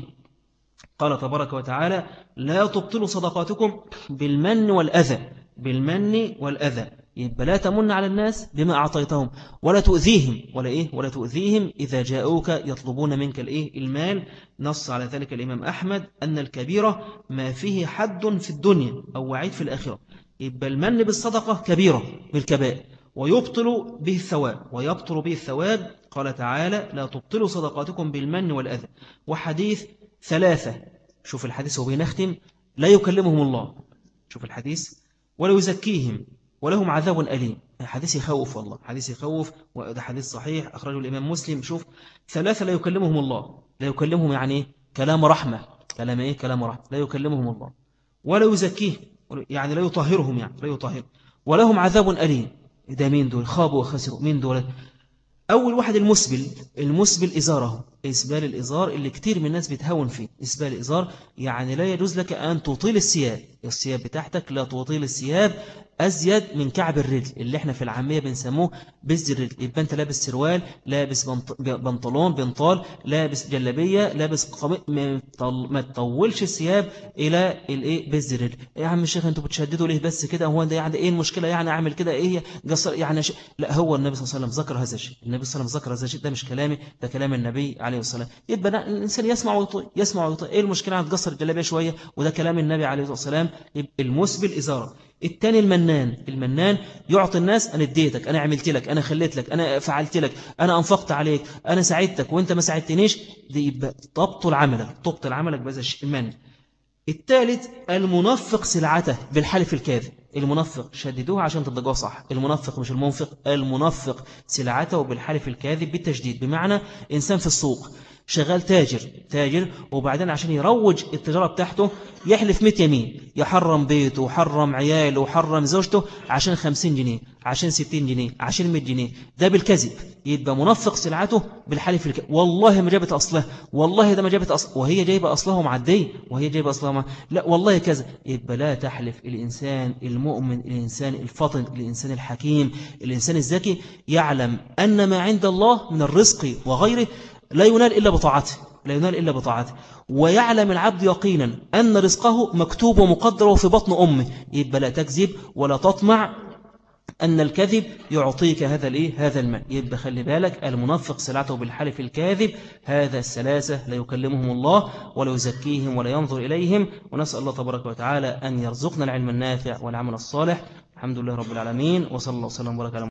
قال تبارك وتعالى لا تبطلوا صدقاتكم بالمن والأذى بالمن والأذى. يبقى لا تمن على الناس بما أعطيتهم ولا تؤذيهم. ولا إيه؟ ولا تؤذيهم إذا جاءوك يطلبون منك الإيه؟ المال. نص على ذلك الإمام أحمد أن الكبيرة ما فيه حد في الدنيا أو وعيد في الآخرة. يبقى المن بالصدقة كبيرة بالكبائر ويبطل به الثواب ويبطل به الثواب قال تعالى لا تبطلوا صدقاتكم بالمن والأذى وحديث ثلاثة شوف الحديث وبينختم لا يكلمهم الله شوف الحديث ولا يزكيهم ولهم عذاب أليم حديث يخوف والله حديث يخوف وده حديث صحيح أخرجه الإمام مسلم. شوف ثلاثة لا يكلمهم الله لا يكلمهم يعني إيه؟ كلام رحمة. كلام إيه؟ كلام رحمة. لا يكلمهم الله ولا يزكيهم يعني لا يطهرهم يعني لا يطهر. ولهم عذاب أليم. ده مين دول؟ خابوا وخسروا. مين دول؟ أول واحد المسبل المسبل إزاره إسبال الإزار اللي كتير من الناس بتهون فيه. إسبال الإزار يعني لا يجوز لك أن تطيل الثياب. الثياب بتاعتك لا تطيل الثياب أزيد من كعب الرجل اللي إحنا في العامية بنسموه بز الرجل. يبقى أنت لابس سروال لابس بنطلون بنطال لابس جلابية لابس قميص ما تطولش الثياب إلى الإيه؟ بز الرجل. يا عم الشيخ أنتوا بتشددوا ليه بس كده؟ هو ده يعني إيه المشكلة؟ يعني أعمل كده؟ إيه قصر يعني ش... لا هو النبي صلى الله عليه وسلم ذكر هذا الشيء. النبي صلى الله عليه وسلم ذكر هذا الشيء. ده مش كلامي ده كلام النبي عليه الصلاة يبقى الإنسان يسمع ويطيع يسمع ويطيع إيه المشكلة؟ عن تقصر الجلابية شوية وده كلام النبي عليه الصلاة والسلام. المسبل إزارة التاني المنان. المنان يعطي الناس أنا اديتك أنا عملت لك أنا خليت لك أنا فعلت لك أنا أنفقت عليك أنا ساعدتك وأنت ما ساعدتنيش. دي يبقى تبطل عملك تبطل عملك بهذا الشيء. المن الثالث المنفق سلعته بالحلف الكاذب. المنفق شددوها عشان تضجوها صح. المنفق مش المنفق المنفق سلعته بالحلف الكاذب بالتجديد بمعنى إنسان في السوق شغال تاجر تاجر وبعدين عشان يروج التجارة بتاعته يحلف 100 يمين يحرم بيته وحرم عياله وحرم زوجته عشان 50 جنيه عشان 60 جنيه عشان 100 جنيه. ده بالكذب. يبقى منفق سلعته بالحلف الكذب والله ما جابت أصلها والله ده ما جابت أصلها وهي جايبة أصلها معدية وهي جايبة أصلها مع... لا والله كذا. يبقى لا تحلف الإنسان المؤمن الإنسان الفطن الإنسان الحكيم الإنسان الذكي يعلم أن ما عند الله من الرزق وغيره لا ينال إلا بطاعته لا ينال إلا بطاعته. ويعلم العبد يقينا أن رزقه مكتوب ومقدر في بطن أمه. يبقى لا تكذب ولا تطمع أن الكذب يعطيك هذا الإيه؟ هذا المال. يبقى خلي بالك المنفق سلعته بالحلف الكاذب هذا السلاسة لا يكلمهم الله ولا يزكيهم ولا ينظر إليهم. ونسأل الله تبارك وتعالى أن يرزقنا العلم النافع والعمل الصالح. الحمد لله رب العالمين وصلى الله وسلم وبارك على